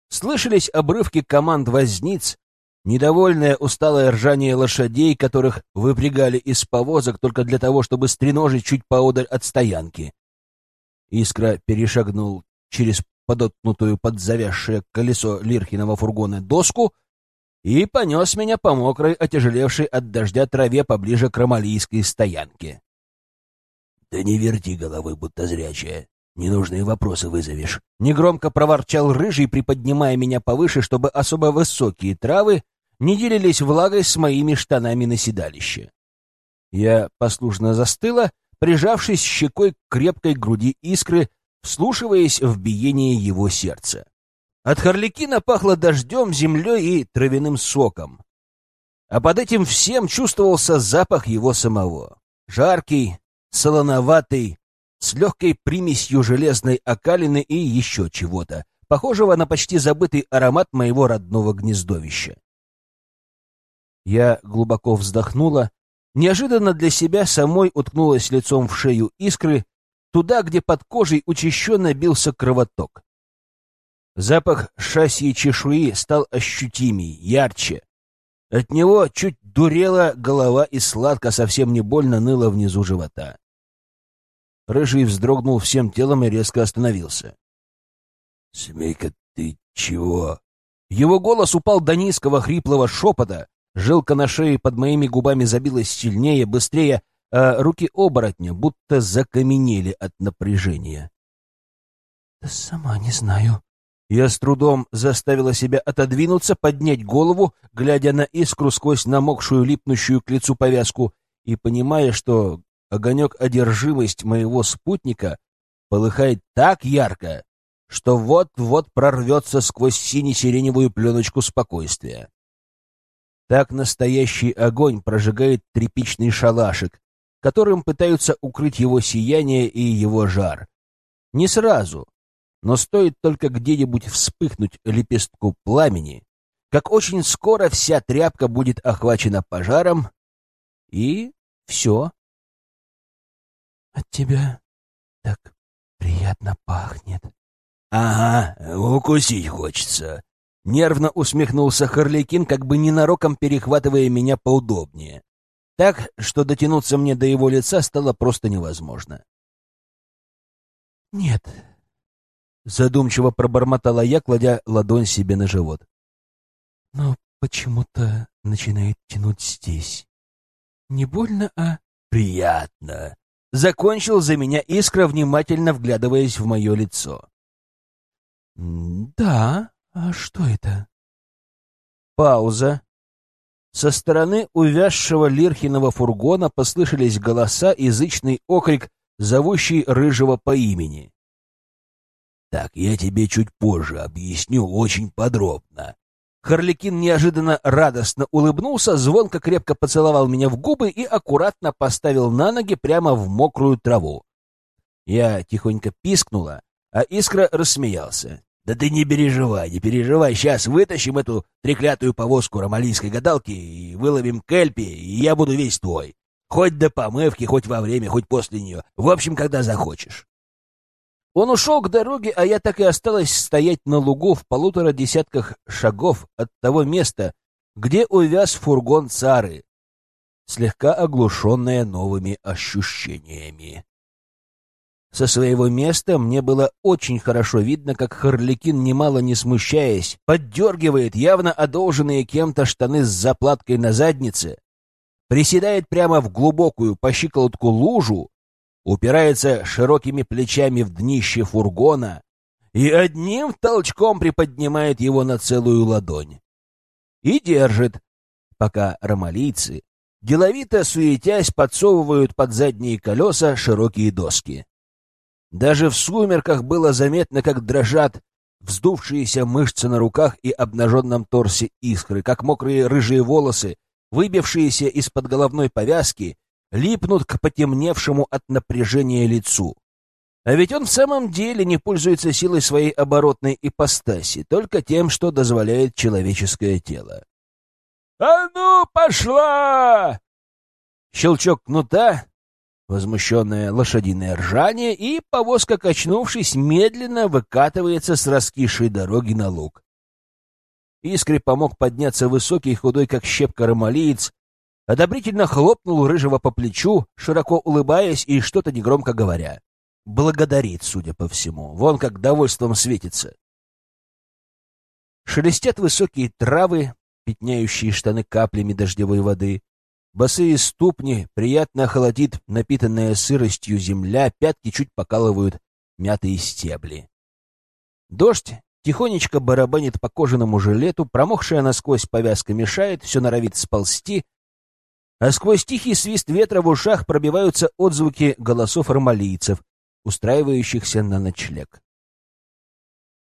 Слышались обрывки команд возниц, недовольное усталое ржание лошадей, которых выпрягали из повозок только для того, чтобы стреножить чуть поодаль от стоянки. Искра перешагнул через подоткнутую под завязшее колесо Лирхиного фургона доску — и понес меня по мокрой, отяжелевшей от дождя траве поближе к ромалийской стоянке. — Да не верти головой, будто зрячая. Ненужные вопросы вызовешь. Негромко проворчал рыжий, приподнимая меня повыше, чтобы особо высокие травы не делились влагой с моими штанами на седалище. Я послушно застыла, прижавшись щекой к крепкой груди искры, вслушиваясь в биение его сердца. От Харликина пахло дождем, землей и травяным соком. А под этим всем чувствовался запах его самого. Жаркий, солоноватый, с легкой примесью железной окалины и еще чего-то, похожего на почти забытый аромат моего родного гнездовища. Я глубоко вздохнула, неожиданно для себя самой уткнулась лицом в шею искры, туда, где под кожей учащенно бился кровоток. Запах шасси чешуи стал ощутимей, ярче. От него чуть дурела голова и сладко, совсем не больно ныло внизу живота. Рыжий вздрогнул всем телом и резко остановился. — Смейка, ты чего? Его голос упал до низкого хриплого шепота, жилка на шее под моими губами забилась сильнее, быстрее, а руки оборотня будто закаменели от напряжения. — Да сама не знаю, я с трудом заставила себя отодвинуться, поднять голову, глядя на искру сквозь намокшую, липнущую к лицу повязку, и понимая, что огонек одержимость моего спутника полыхает так ярко, что вот-вот прорвется сквозь сине-сиреневую пленочку спокойствия. Так настоящий огонь прожигает тряпичный шалашик, которым пытаются укрыть его сияние и его жар. Не сразу, но стоит только где-нибудь вспыхнуть лепестку пламени, как очень скоро вся тряпка будет охвачена пожаром, и все. От тебя так приятно пахнет. — Ага, укусить хочется. Нервно усмехнулся Харликин, как бы ненароком перехватывая меня поудобнее. Так, что дотянуться мне до его лица стало просто невозможно. — Нет, Задумчиво пробормотала я, кладя ладонь себе на живот. Но почему-то начинает тянуть здесь. Не больно, а... Приятно. Закончил за меня искра, внимательно вглядываясь в мое лицо. Да, а что это? Пауза. Со стороны увязшего Лирхиного фургона послышались голоса и зычный окрик, зовущий Рыжего по имени. Так, я тебе чуть позже объясню очень подробно. Харликин неожиданно радостно улыбнулся, звонко крепко поцеловал меня в губы и аккуратно поставил на ноги прямо в мокрую траву. Я тихонько пискнула, а Искра рассмеялся. «Да ты не переживай, не переживай, сейчас вытащим эту треклятую повозку ромалийской гадалки и выловим Кельпи, и я буду весь твой. Хоть до помывки, хоть во время, хоть после нее. В общем, когда захочешь». Он ушел к дороге, а я так и осталась стоять на лугу в полутора десятках шагов от того места, где увяз фургон цары, слегка оглушенная новыми ощущениями. Со своего места мне было очень хорошо видно, как Харликин, немало не смущаясь, поддергивает явно одолженные кем-то штаны с заплаткой на заднице, приседает прямо в глубокую по щиколотку лужу, упирается широкими плечами в днище фургона и одним толчком приподнимает его на целую ладонь. И держит, пока ромалийцы, деловито суетясь, подсовывают под задние колеса широкие доски. Даже в сумерках было заметно, как дрожат вздувшиеся мышцы на руках и обнаженном торсе искры, как мокрые рыжие волосы, выбившиеся из-под головной повязки, липнут к потемневшему от напряжения лицу. А ведь он в самом деле не пользуется силой своей оборотной ипостаси, только тем, что дозволяет человеческое тело. «А ну, пошла!» Щелчок кнута, Возмущенное лошадиное ржание, и повозка, качнувшись, медленно выкатывается с раскисшей дороги на луг. Искре помог подняться высокий, худой, как щепка ромалиец, одобрительно хлопнул рыжего по плечу, широко улыбаясь и что-то негромко говоря. Благодарит, судя по всему. Вон как довольством светится. Шелестят высокие травы, пятняющие штаны каплями дождевой воды. Босые ступни приятно холодит напитанная сыростью земля, пятки чуть покалывают мятые стебли. Дождь тихонечко барабанит по кожаному жилету, промокшая насквозь повязка мешает, все норовит сползти, а сквозь тихий свист ветра в ушах пробиваются отзвуки голосов ромалийцев, устраивающихся на ночлег.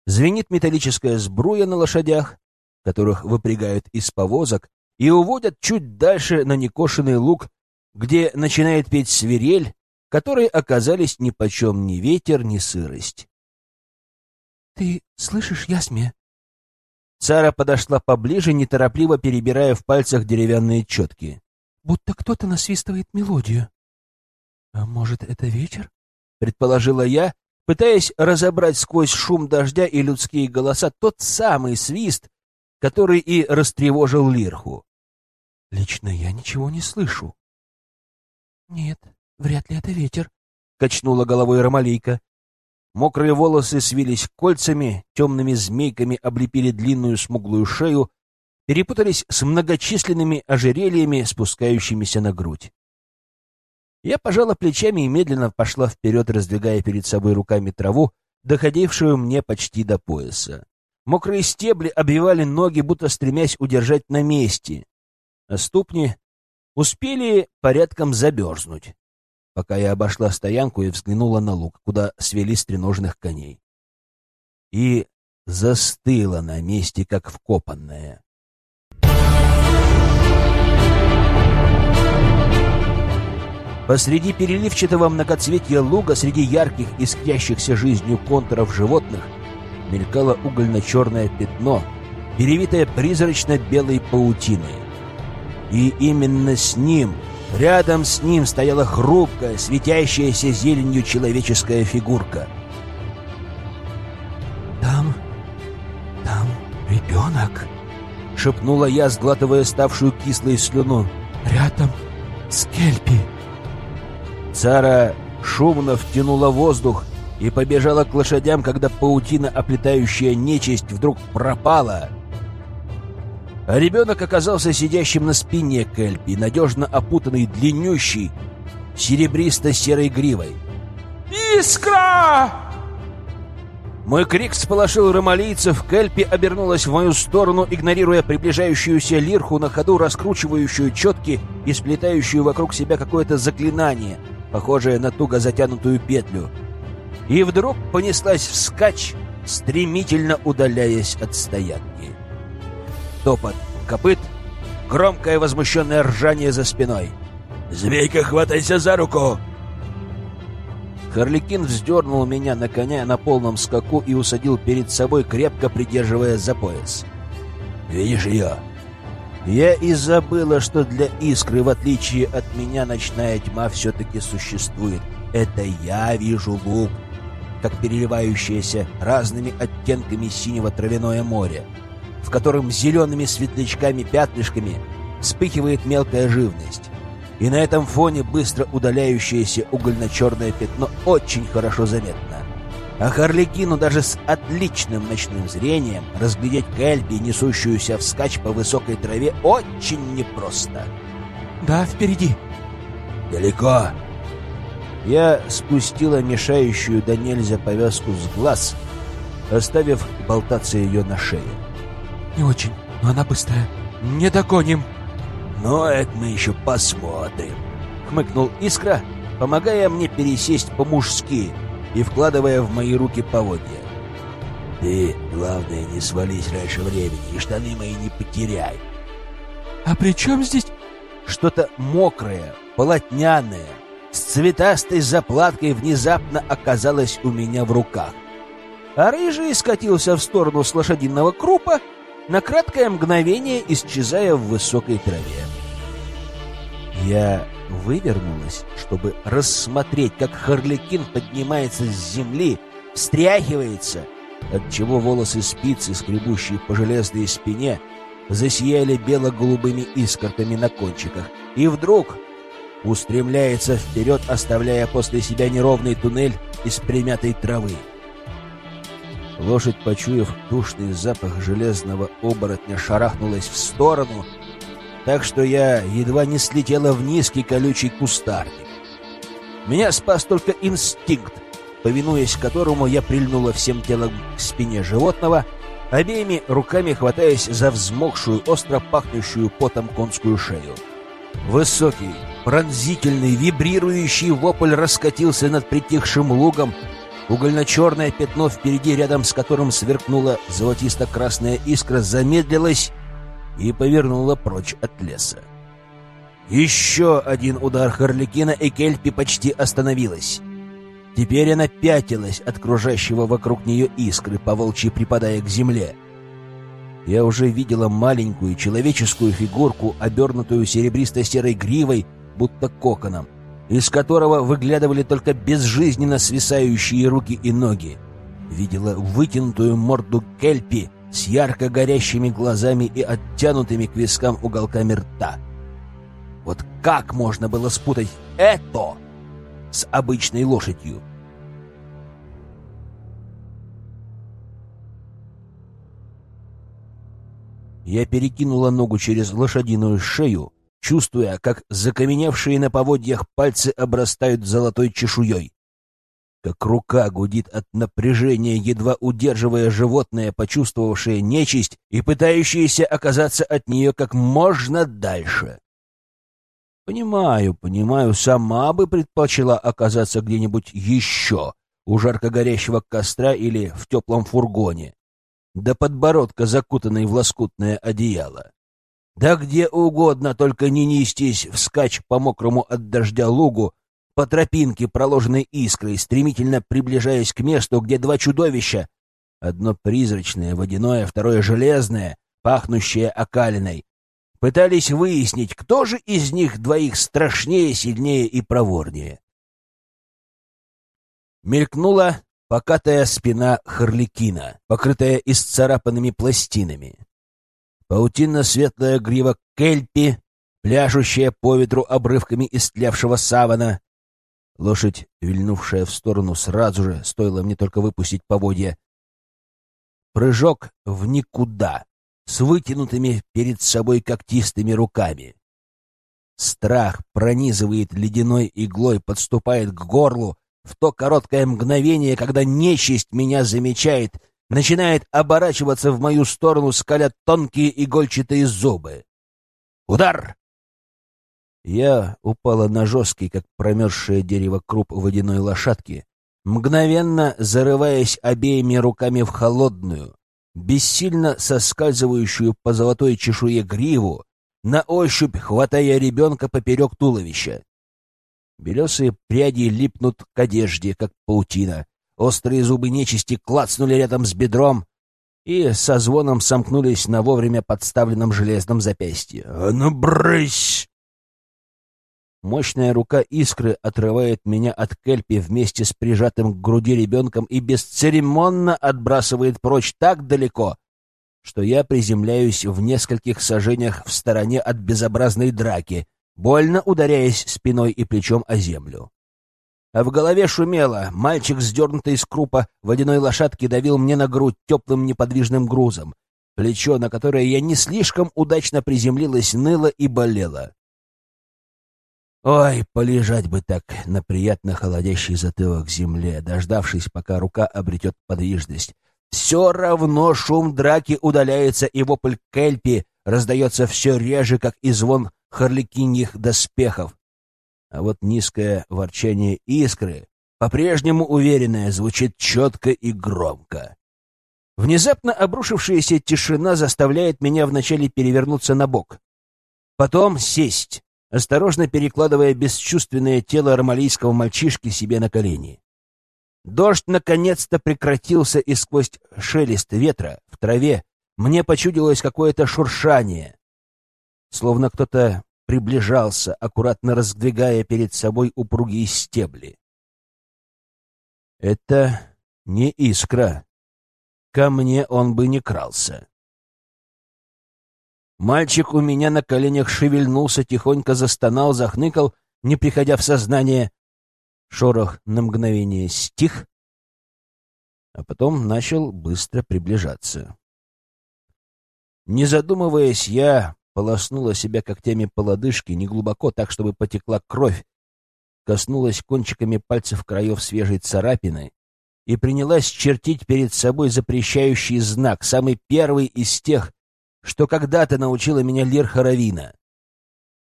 Звенит металлическая сбруя на лошадях, которых выпрягают из повозок, и уводят чуть дальше на некошенный луг, где начинает петь свирель, которой оказались нипочем ни ветер, ни сырость. — Ты слышишь, Ясме? Цара подошла поближе, неторопливо перебирая в пальцах деревянные четки. — Будто кто-то насвистывает мелодию. — А может, это ветер? — предположила я, пытаясь разобрать сквозь шум дождя и людские голоса тот самый свист, который и растревожил Лирху. Лично я ничего не слышу. Нет, вряд ли это ветер, качнула головой Ромалейка. Мокрые волосы свились кольцами, темными змейками облепили длинную смуглую шею, перепутались с многочисленными ожерельями, спускающимися на грудь. Я пожала плечами и медленно пошла вперед, раздвигая перед собой руками траву, доходившую мне почти до пояса. Мокрые стебли обвивали ноги, будто стремясь удержать на месте, а ступни успели порядком заберзнуть, пока я обошла стоянку и взглянула на луг, куда свели стреножных коней. И застыла на месте, как вкопанная. Посреди переливчатого многоцветья луга, среди ярких, искрящихся жизнью контуров животных, мелькало угольно-черное пятно, перевитое призрачно-белой паутиной. И именно с ним, рядом с ним стояла хрупкая, светящаяся зеленью человеческая фигурка. «Там... там ребенок», — шепнула я, сглатывая ставшую кислой слюну. «Рядом с Кельпи». Цара шумно втянула воздух и побежала к лошадям, когда паутина, оплетающая нечисть, вдруг пропала. А ребенок оказался сидящим на спине Кельпи, надежно опутанный длиннющей, серебристо-серой гривой. «Искра!» Мой крик сполошил ромалийцев, Кельпи обернулась в мою сторону, игнорируя приближающуюся лирху на ходу, раскручивающую четки и сплетающую вокруг себя какое-то заклинание, похожее на туго затянутую петлю — и вдруг понеслась вскачь, стремительно удаляясь от стоянки. Топот копыт, громкое возмущенное ржание за спиной. «Змейка, хватайся за руку!» Харликин вздернул меня на коня на полном скаку и усадил перед собой, крепко придерживая за пояс. «Видишь ее?» Я и забыла, что для искры, в отличие от меня, ночная тьма все-таки существует. Это я вижу луг, как переливающееся разными оттенками синего травяное море, в котором зелеными светлячками-пятнышками вспыхивает мелкая живность. И на этом фоне быстро удаляющееся угольно-черное пятно очень хорошо заметно. А Харликину даже с отличным ночным зрением разглядеть Кэльби, несущуюся вскачь по высокой траве, очень непросто. «Да, впереди». «Далеко?» Я спустила мешающую до нельзя повязку с глаз, оставив болтаться ее на шее. «Не очень, но она быстрая. Не догоним». «Но это мы еще посмотрим», — хмыкнул Искра, помогая мне пересесть по-мужски — и вкладывая в мои руки поводья. «Ты, главное, не свались раньше времени и штаны мои не потеряй». «А при чем здесь...» Что-то мокрое, полотняное, с цветастой заплаткой внезапно оказалось у меня в руках. А рыжий скатился в сторону с лошадиного крупа, на краткое мгновение исчезая в высокой траве. Я вывернулась, чтобы рассмотреть, как Харликин поднимается с земли, встряхивается, отчего волосы спицы, скребущие по железной спине, засияли бело-голубыми искорками на кончиках. И вдруг устремляется вперед, оставляя после себя неровный туннель из примятой травы. Лошадь, почуяв душный запах железного оборотня, шарахнулась в сторону — так что я едва не слетела в низкий колючий кустарник. Меня спас только инстинкт, повинуясь которому я прильнула всем телом к спине животного, обеими руками хватаясь за взмокшую, остро пахнущую потом конскую шею. Высокий, пронзительный, вибрирующий вопль раскатился над притихшим лугом, угольно-черное пятно впереди, рядом с которым сверкнула золотисто-красная искра, замедлилось и повернула прочь от леса. Еще один удар Харликина, и Кельпи почти остановилась. Теперь она пятилась от кружащего вокруг нее искры, поволчьи припадая к земле. Я уже видела маленькую человеческую фигурку, обернутую серебристо-серой гривой, будто коконом, из которого выглядывали только безжизненно свисающие руки и ноги. Видела вытянутую морду Кельпи, с ярко горящими глазами и оттянутыми к вискам уголками рта. Вот как можно было спутать это с обычной лошадью? Я перекинула ногу через лошадиную шею, чувствуя, как закаменевшие на поводьях пальцы обрастают золотой чешуей как рука гудит от напряжения, едва удерживая животное, почувствовавшее нечисть и пытающееся оказаться от нее как можно дальше. Понимаю, понимаю, сама бы предпочла оказаться где-нибудь еще, у жарко горящего костра или в теплом фургоне, до подбородка закутанной в лоскутное одеяло. Да где угодно, только не нестись вскачь по мокрому от дождя лугу, по тропинке, проложенной искрой, стремительно приближаясь к месту, где два чудовища, одно призрачное, водяное, второе железное, пахнущее окалиной, пытались выяснить, кто же из них двоих страшнее, сильнее и проворнее. Мелькнула покатая спина Харликина, покрытая исцарапанными пластинами. Паутинно-светлая грива кельпи, пляшущая по ветру обрывками истлевшего савана, Лошадь, вильнувшая в сторону, сразу же, стоило мне только выпустить поводья. Прыжок в никуда, с вытянутыми перед собой когтистыми руками. Страх пронизывает ледяной иглой, подступает к горлу в то короткое мгновение, когда нечисть меня замечает, начинает оборачиваться в мою сторону, скаля тонкие игольчатые зубы. Удар! Я упала на жесткий, как промерзшее дерево круп водяной лошадки, мгновенно зарываясь обеими руками в холодную, бессильно соскальзывающую по золотой чешуе гриву, на ощупь хватая ребенка поперек туловища. Белесые пряди липнут к одежде, как паутина. Острые зубы нечисти клацнули рядом с бедром и со звоном сомкнулись на вовремя подставленном железном запястье. «А ну, брысь!» Мощная рука искры отрывает меня от кельпи вместе с прижатым к груди ребенком и бесцеремонно отбрасывает прочь так далеко, что я приземляюсь в нескольких сажениях в стороне от безобразной драки, больно ударяясь спиной и плечом о землю. А в голове шумело, мальчик, сдернутый из крупа водяной лошадки, давил мне на грудь теплым неподвижным грузом. Плечо, на которое я не слишком удачно приземлилась, ныло и болело. Ой, полежать бы так на приятно холодящий затылок земле, дождавшись, пока рука обретет подвижность. Все равно шум драки удаляется, и вопль Кельпи раздается все реже, как и звон харликиньих доспехов. А вот низкое ворчание искры, по-прежнему уверенное, звучит четко и громко. Внезапно обрушившаяся тишина заставляет меня вначале перевернуться на бок, потом сесть, осторожно перекладывая бесчувственное тело армалийского мальчишки себе на колени. Дождь наконец-то прекратился, и сквозь шелест ветра в траве мне почудилось какое-то шуршание, словно кто-то приближался, аккуратно раздвигая перед собой упругие стебли. Это не искра. Ко мне он бы не крался. Мальчик у меня на коленях шевельнулся, тихонько застонал, захныкал, не приходя в сознание. Шорох на мгновение стих, а потом начал быстро приближаться. Не задумываясь, я полоснула себя когтями по лодыжке, неглубоко, так, чтобы потекла кровь, коснулась кончиками пальцев краев свежей царапины и принялась чертить перед собой запрещающий знак, самый первый из тех, что когда-то научила меня Лир Харавина,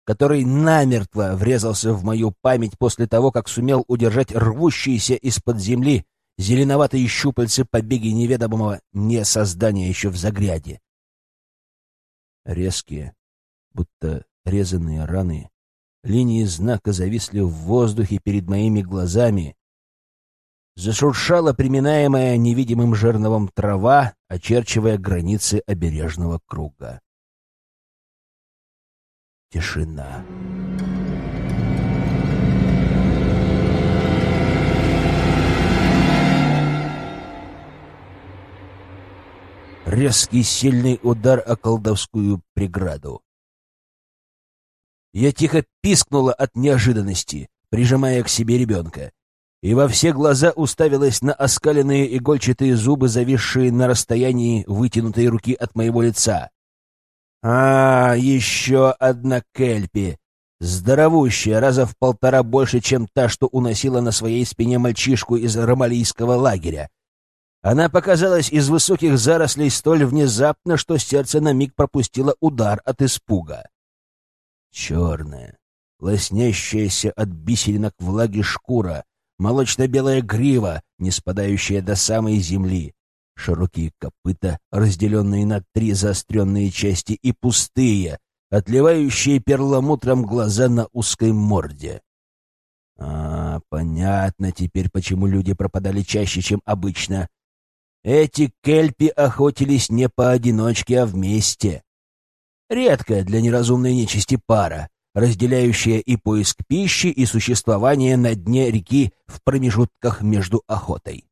который намертво врезался в мою память после того, как сумел удержать рвущиеся из-под земли зеленоватые щупальцы побеги неведомого мне создания еще в загряде. Резкие, будто резанные раны, линии знака зависли в воздухе перед моими глазами. Зашуршала приминаемая невидимым жерновом трава, очерчивая границы обережного круга. Тишина. резкий сильный удар о колдовскую преграду. Я тихо пискнула от неожиданности, прижимая к себе ребенка, и во все глаза уставилась на оскаленные игольчатые зубы, зависшие на расстоянии вытянутой руки от моего лица. А, еще одна кельпи, здоровущая, раза в полтора больше, чем та, что уносила на своей спине мальчишку из ромалийского лагеря. Она показалась из высоких зарослей столь внезапно, что сердце на миг пропустило удар от испуга. Черная, лоснящаяся от бисеринок влаги шкура, молочно-белая грива, не спадающая до самой земли, широкие копыта, разделенные на три заостренные части, и пустые, отливающие перламутром глаза на узкой морде. А, понятно теперь, почему люди пропадали чаще, чем обычно. Эти кельпи охотились не поодиночке, а вместе. Редкая для неразумной нечисти пара, разделяющая и поиск пищи, и существование на дне реки в промежутках между охотой.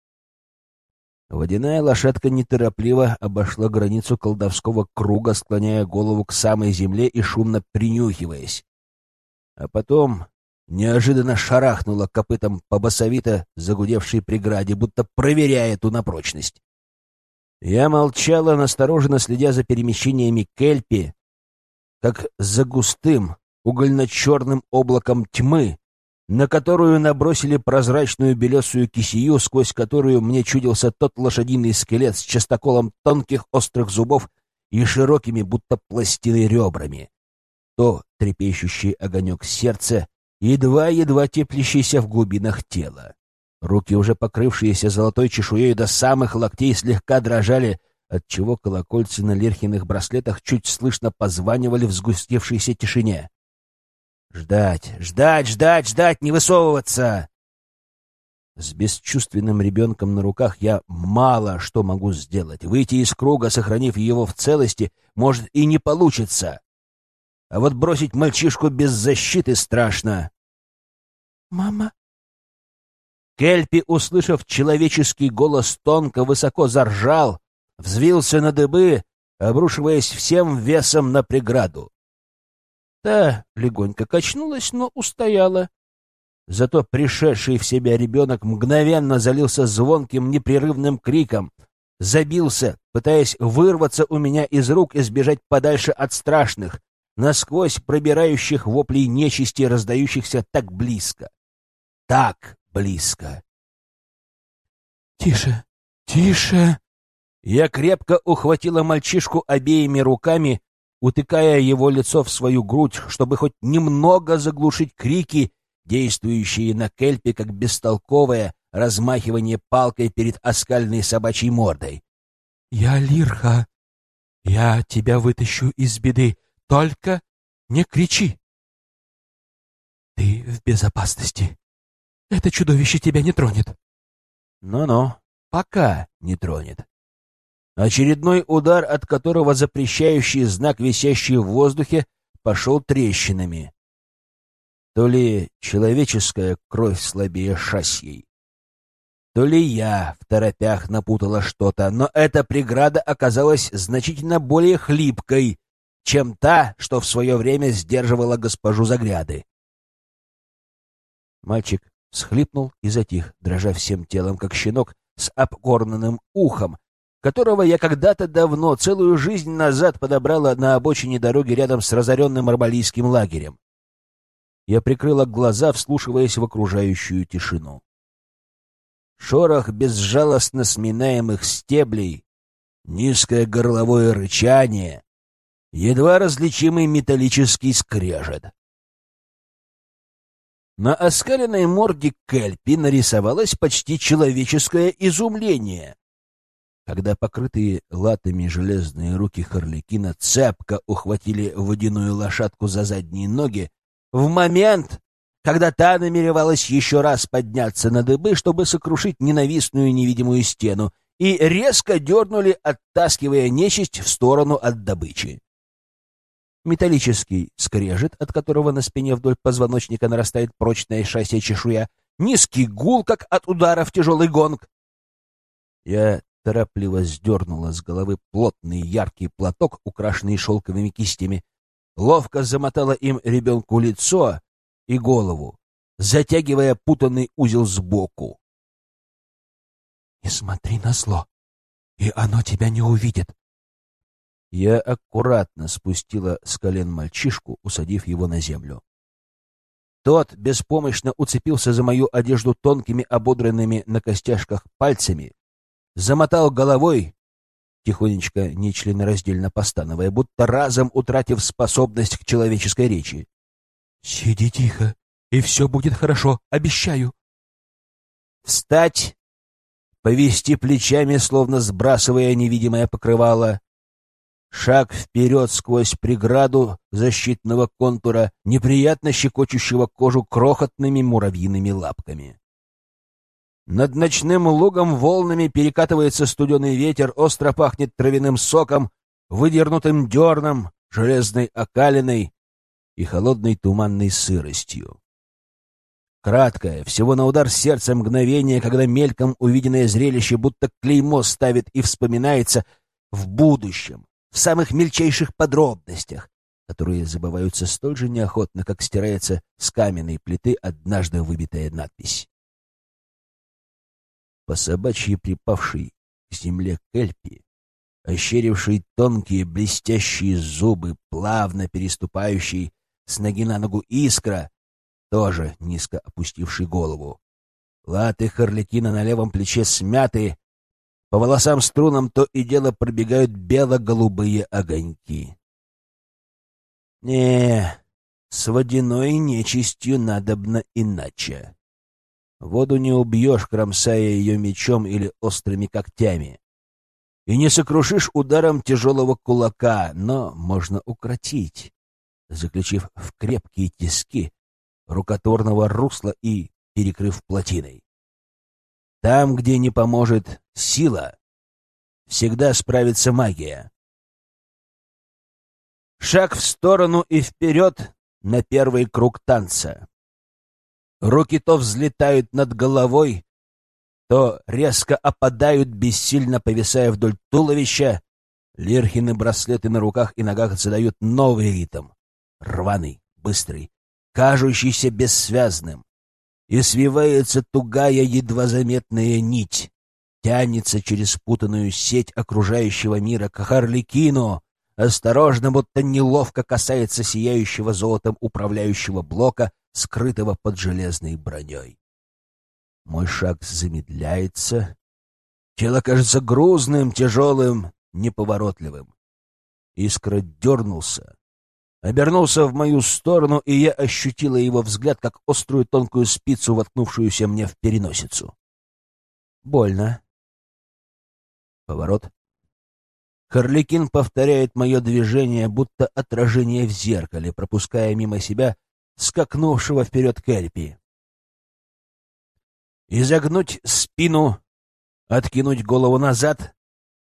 Водяная лошадка неторопливо обошла границу колдовского круга, склоняя голову к самой земле и шумно принюхиваясь. А потом неожиданно шарахнула копытом по басовито загудевшей преграде, будто проверяя ту на прочность. Я молчала, настороженно следя за перемещениями Кельпи, как за густым угольно-черным облаком тьмы, на которую набросили прозрачную белесую кисию, сквозь которую мне чудился тот лошадиный скелет с частоколом тонких острых зубов и широкими, будто пластины ребрами, то трепещущий огонек сердца, едва-едва теплящийся в глубинах тела. Руки, уже покрывшиеся золотой чешуей до самых локтей, слегка дрожали, отчего колокольцы на лерхиных браслетах чуть слышно позванивали в сгустевшейся тишине. Ждать, ждать, ждать, ждать, не высовываться. С бесчувственным ребенком на руках я мало что могу сделать. Выйти из круга, сохранив его в целости, может и не получится. А вот бросить мальчишку без защиты страшно. «Мама?» Кельпи, услышав человеческий голос, тонко высоко заржал, взвился на дыбы, обрушиваясь всем весом на преграду. Та легонько качнулась, но устояла. Зато пришедший в себя ребенок мгновенно залился звонким непрерывным криком, забился, пытаясь вырваться у меня из рук и сбежать подальше от страшных, насквозь пробирающих воплей нечисти, раздающихся так близко. Так близко. «Тише, тише!» Я крепко ухватила мальчишку обеими руками, утыкая его лицо в свою грудь, чтобы хоть немного заглушить крики, действующие на Кельпе как бестолковое размахивание палкой перед оскальной собачьей мордой. «Я Лирха. Я тебя вытащу из беды. Только не кричи. Ты в безопасности. Это чудовище тебя не тронет». «Ну-ну, пока не тронет». Очередной удар, от которого запрещающий знак, висящий в воздухе, пошел трещинами. То ли человеческая кровь слабее шасьей, то ли я в торопях напутала что-то, но эта преграда оказалась значительно более хлипкой, чем та, что в свое время сдерживала госпожу Загряды. Мальчик схлипнул и затих, дрожа всем телом, как щенок с обкорнанным ухом, которого я когда-то давно, целую жизнь назад, подобрала на обочине дороги рядом с разоренным арбалийским лагерем. Я прикрыла глаза, вслушиваясь в окружающую тишину. Шорох безжалостно сминаемых стеблей, низкое горловое рычание, едва различимый металлический скрежет. На оскаленной морде Кельпи нарисовалось почти человеческое изумление когда покрытые латами железные руки Харликина цепко ухватили водяную лошадку за задние ноги, в момент, когда та намеревалась еще раз подняться на дыбы, чтобы сокрушить ненавистную невидимую стену, и резко дернули, оттаскивая нечисть в сторону от добычи. Металлический скрежет, от которого на спине вдоль позвоночника нарастает прочная шасси чешуя, низкий гул, как от удара в тяжелый гонг. Я торопливо сдернула с головы плотный яркий платок, украшенный шелковыми кистями, ловко замотала им ребенку лицо и голову, затягивая путанный узел сбоку. «Не смотри на зло, и оно тебя не увидит!» Я аккуратно спустила с колен мальчишку, усадив его на землю. Тот беспомощно уцепился за мою одежду тонкими, ободранными на костяшках пальцами, замотал головой, тихонечко, нечленораздельно постановая, будто разом утратив способность к человеческой речи. «Сиди тихо, и все будет хорошо, обещаю». «Встать!» Повести плечами, словно сбрасывая невидимое покрывало. Шаг вперед сквозь преграду защитного контура, неприятно щекочущего кожу крохотными муравьиными лапками. Над ночным лугом волнами перекатывается студеный ветер, остро пахнет травяным соком, выдернутым дерном, железной окалиной и холодной туманной сыростью. Краткое, всего на удар сердца мгновение, когда мельком увиденное зрелище будто клеймо ставит и вспоминается в будущем, в самых мельчайших подробностях, которые забываются столь же неохотно, как стирается с каменной плиты однажды выбитая надпись по собачьи припавший к земле кельпи, ощеривший тонкие блестящие зубы, плавно переступающий с ноги на ногу искра, тоже низко опустивший голову. Латы Харликина на левом плече смяты, по волосам струнам то и дело пробегают бело-голубые огоньки. Не, с водяной нечистью надобно иначе. Воду не убьешь, кромсая ее мечом или острыми когтями. И не сокрушишь ударом тяжелого кулака, но можно укротить. заключив в крепкие тиски рукотворного русла и перекрыв плотиной. Там, где не поможет сила, всегда справится магия. Шаг в сторону и вперед на первый круг танца. Руки то взлетают над головой, то резко опадают, бессильно повисая вдоль туловища. Лирхины браслеты на руках и ногах задают новый ритм. Рваный, быстрый, кажущийся бессвязным. И свивается тугая, едва заметная нить. Тянется через путанную сеть окружающего мира к Харликину, осторожно, будто неловко касается сияющего золотом управляющего блока, скрытого под железной броней. Мой шаг замедляется. Тело кажется грузным, тяжелым, неповоротливым. Искра дернулся, обернулся в мою сторону, и я ощутила его взгляд, как острую тонкую спицу, воткнувшуюся мне в переносицу. Больно. Поворот. Харликин повторяет мое движение, будто отражение в зеркале, пропуская мимо себя скакнувшего вперед Кельпи. Изогнуть спину, откинуть голову назад,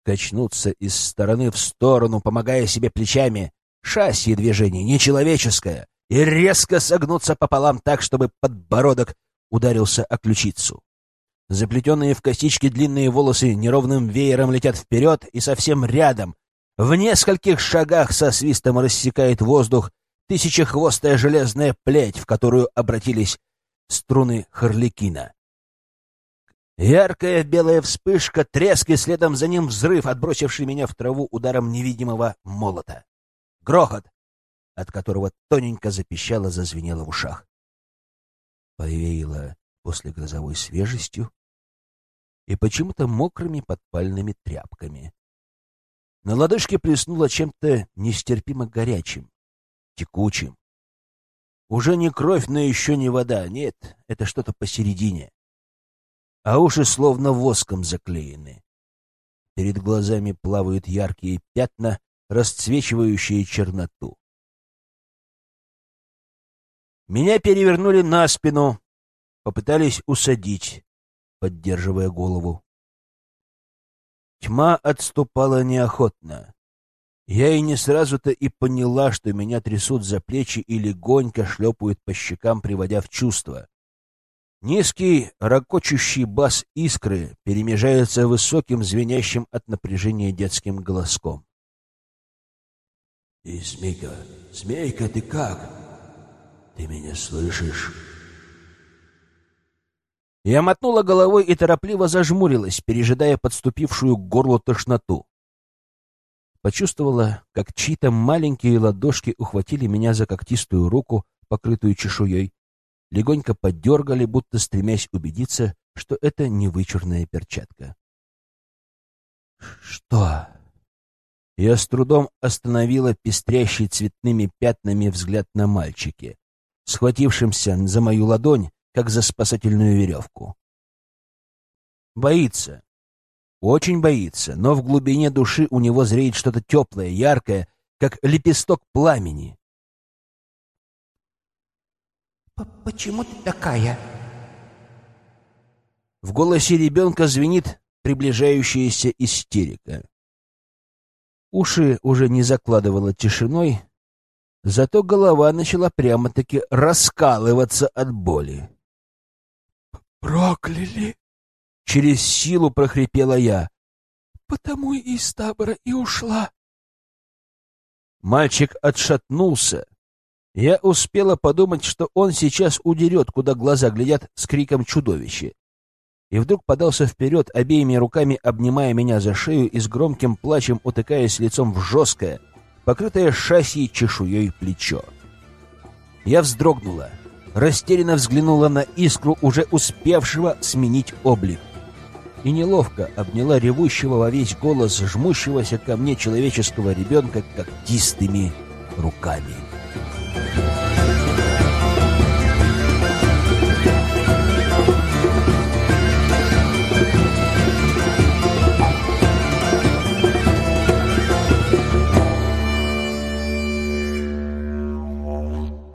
качнуться из стороны в сторону, помогая себе плечами. Шасси движение нечеловеческое, и резко согнуться пополам так, чтобы подбородок ударился о ключицу. Заплетенные в косички длинные волосы неровным веером летят вперед и совсем рядом, в нескольких шагах со свистом рассекает воздух тысячехвостая железная плеть, в которую обратились струны Харликина. Яркая белая вспышка, треск и следом за ним взрыв, отбросивший меня в траву ударом невидимого молота. Грохот, от которого тоненько запищало, зазвенело в ушах. Повеяло после грозовой свежестью, и почему-то мокрыми подпальными тряпками. На ладошке плеснуло чем-то нестерпимо горячим, текучим. Уже не кровь, но еще не вода. Нет, это что-то посередине. А уши словно воском заклеены. Перед глазами плавают яркие пятна, расцвечивающие черноту. Меня перевернули на спину, попытались усадить поддерживая голову. Тьма отступала неохотно. Я и не сразу-то и поняла, что меня трясут за плечи и легонько шлепают по щекам, приводя в чувство. Низкий, ракочущий бас искры перемежается высоким, звенящим от напряжения детским голоском. — Ты, змейка, змейка, ты как? Ты меня слышишь? Я мотнула головой и торопливо зажмурилась, пережидая подступившую к горлу тошноту. Почувствовала, как чьи-то маленькие ладошки ухватили меня за когтистую руку, покрытую чешуей, легонько поддергали, будто стремясь убедиться, что это не вычурная перчатка. «Что?» Я с трудом остановила пестрящий цветными пятнами взгляд на мальчике, схватившимся за мою ладонь как за спасательную веревку. Боится. Очень боится, но в глубине души у него зреет что-то теплое, яркое, как лепесток пламени. «Почему ты такая?» В голосе ребенка звенит приближающаяся истерика. Уши уже не закладывала тишиной, зато голова начала прямо-таки раскалываться от боли. «Прокляли!» — через силу прохрипела я. «Потому и из табора и ушла». Мальчик отшатнулся. Я успела подумать, что он сейчас удерет, куда глаза глядят, с криком чудовище. И вдруг подался вперед, обеими руками обнимая меня за шею и с громким плачем утыкаясь лицом в жесткое, покрытое шасси чешуей плечо. Я вздрогнула растерянно взглянула на искру, уже успевшего сменить облик. И неловко обняла ревущего во весь голос жмущегося ко мне человеческого ребенка когтистыми руками. Thank you.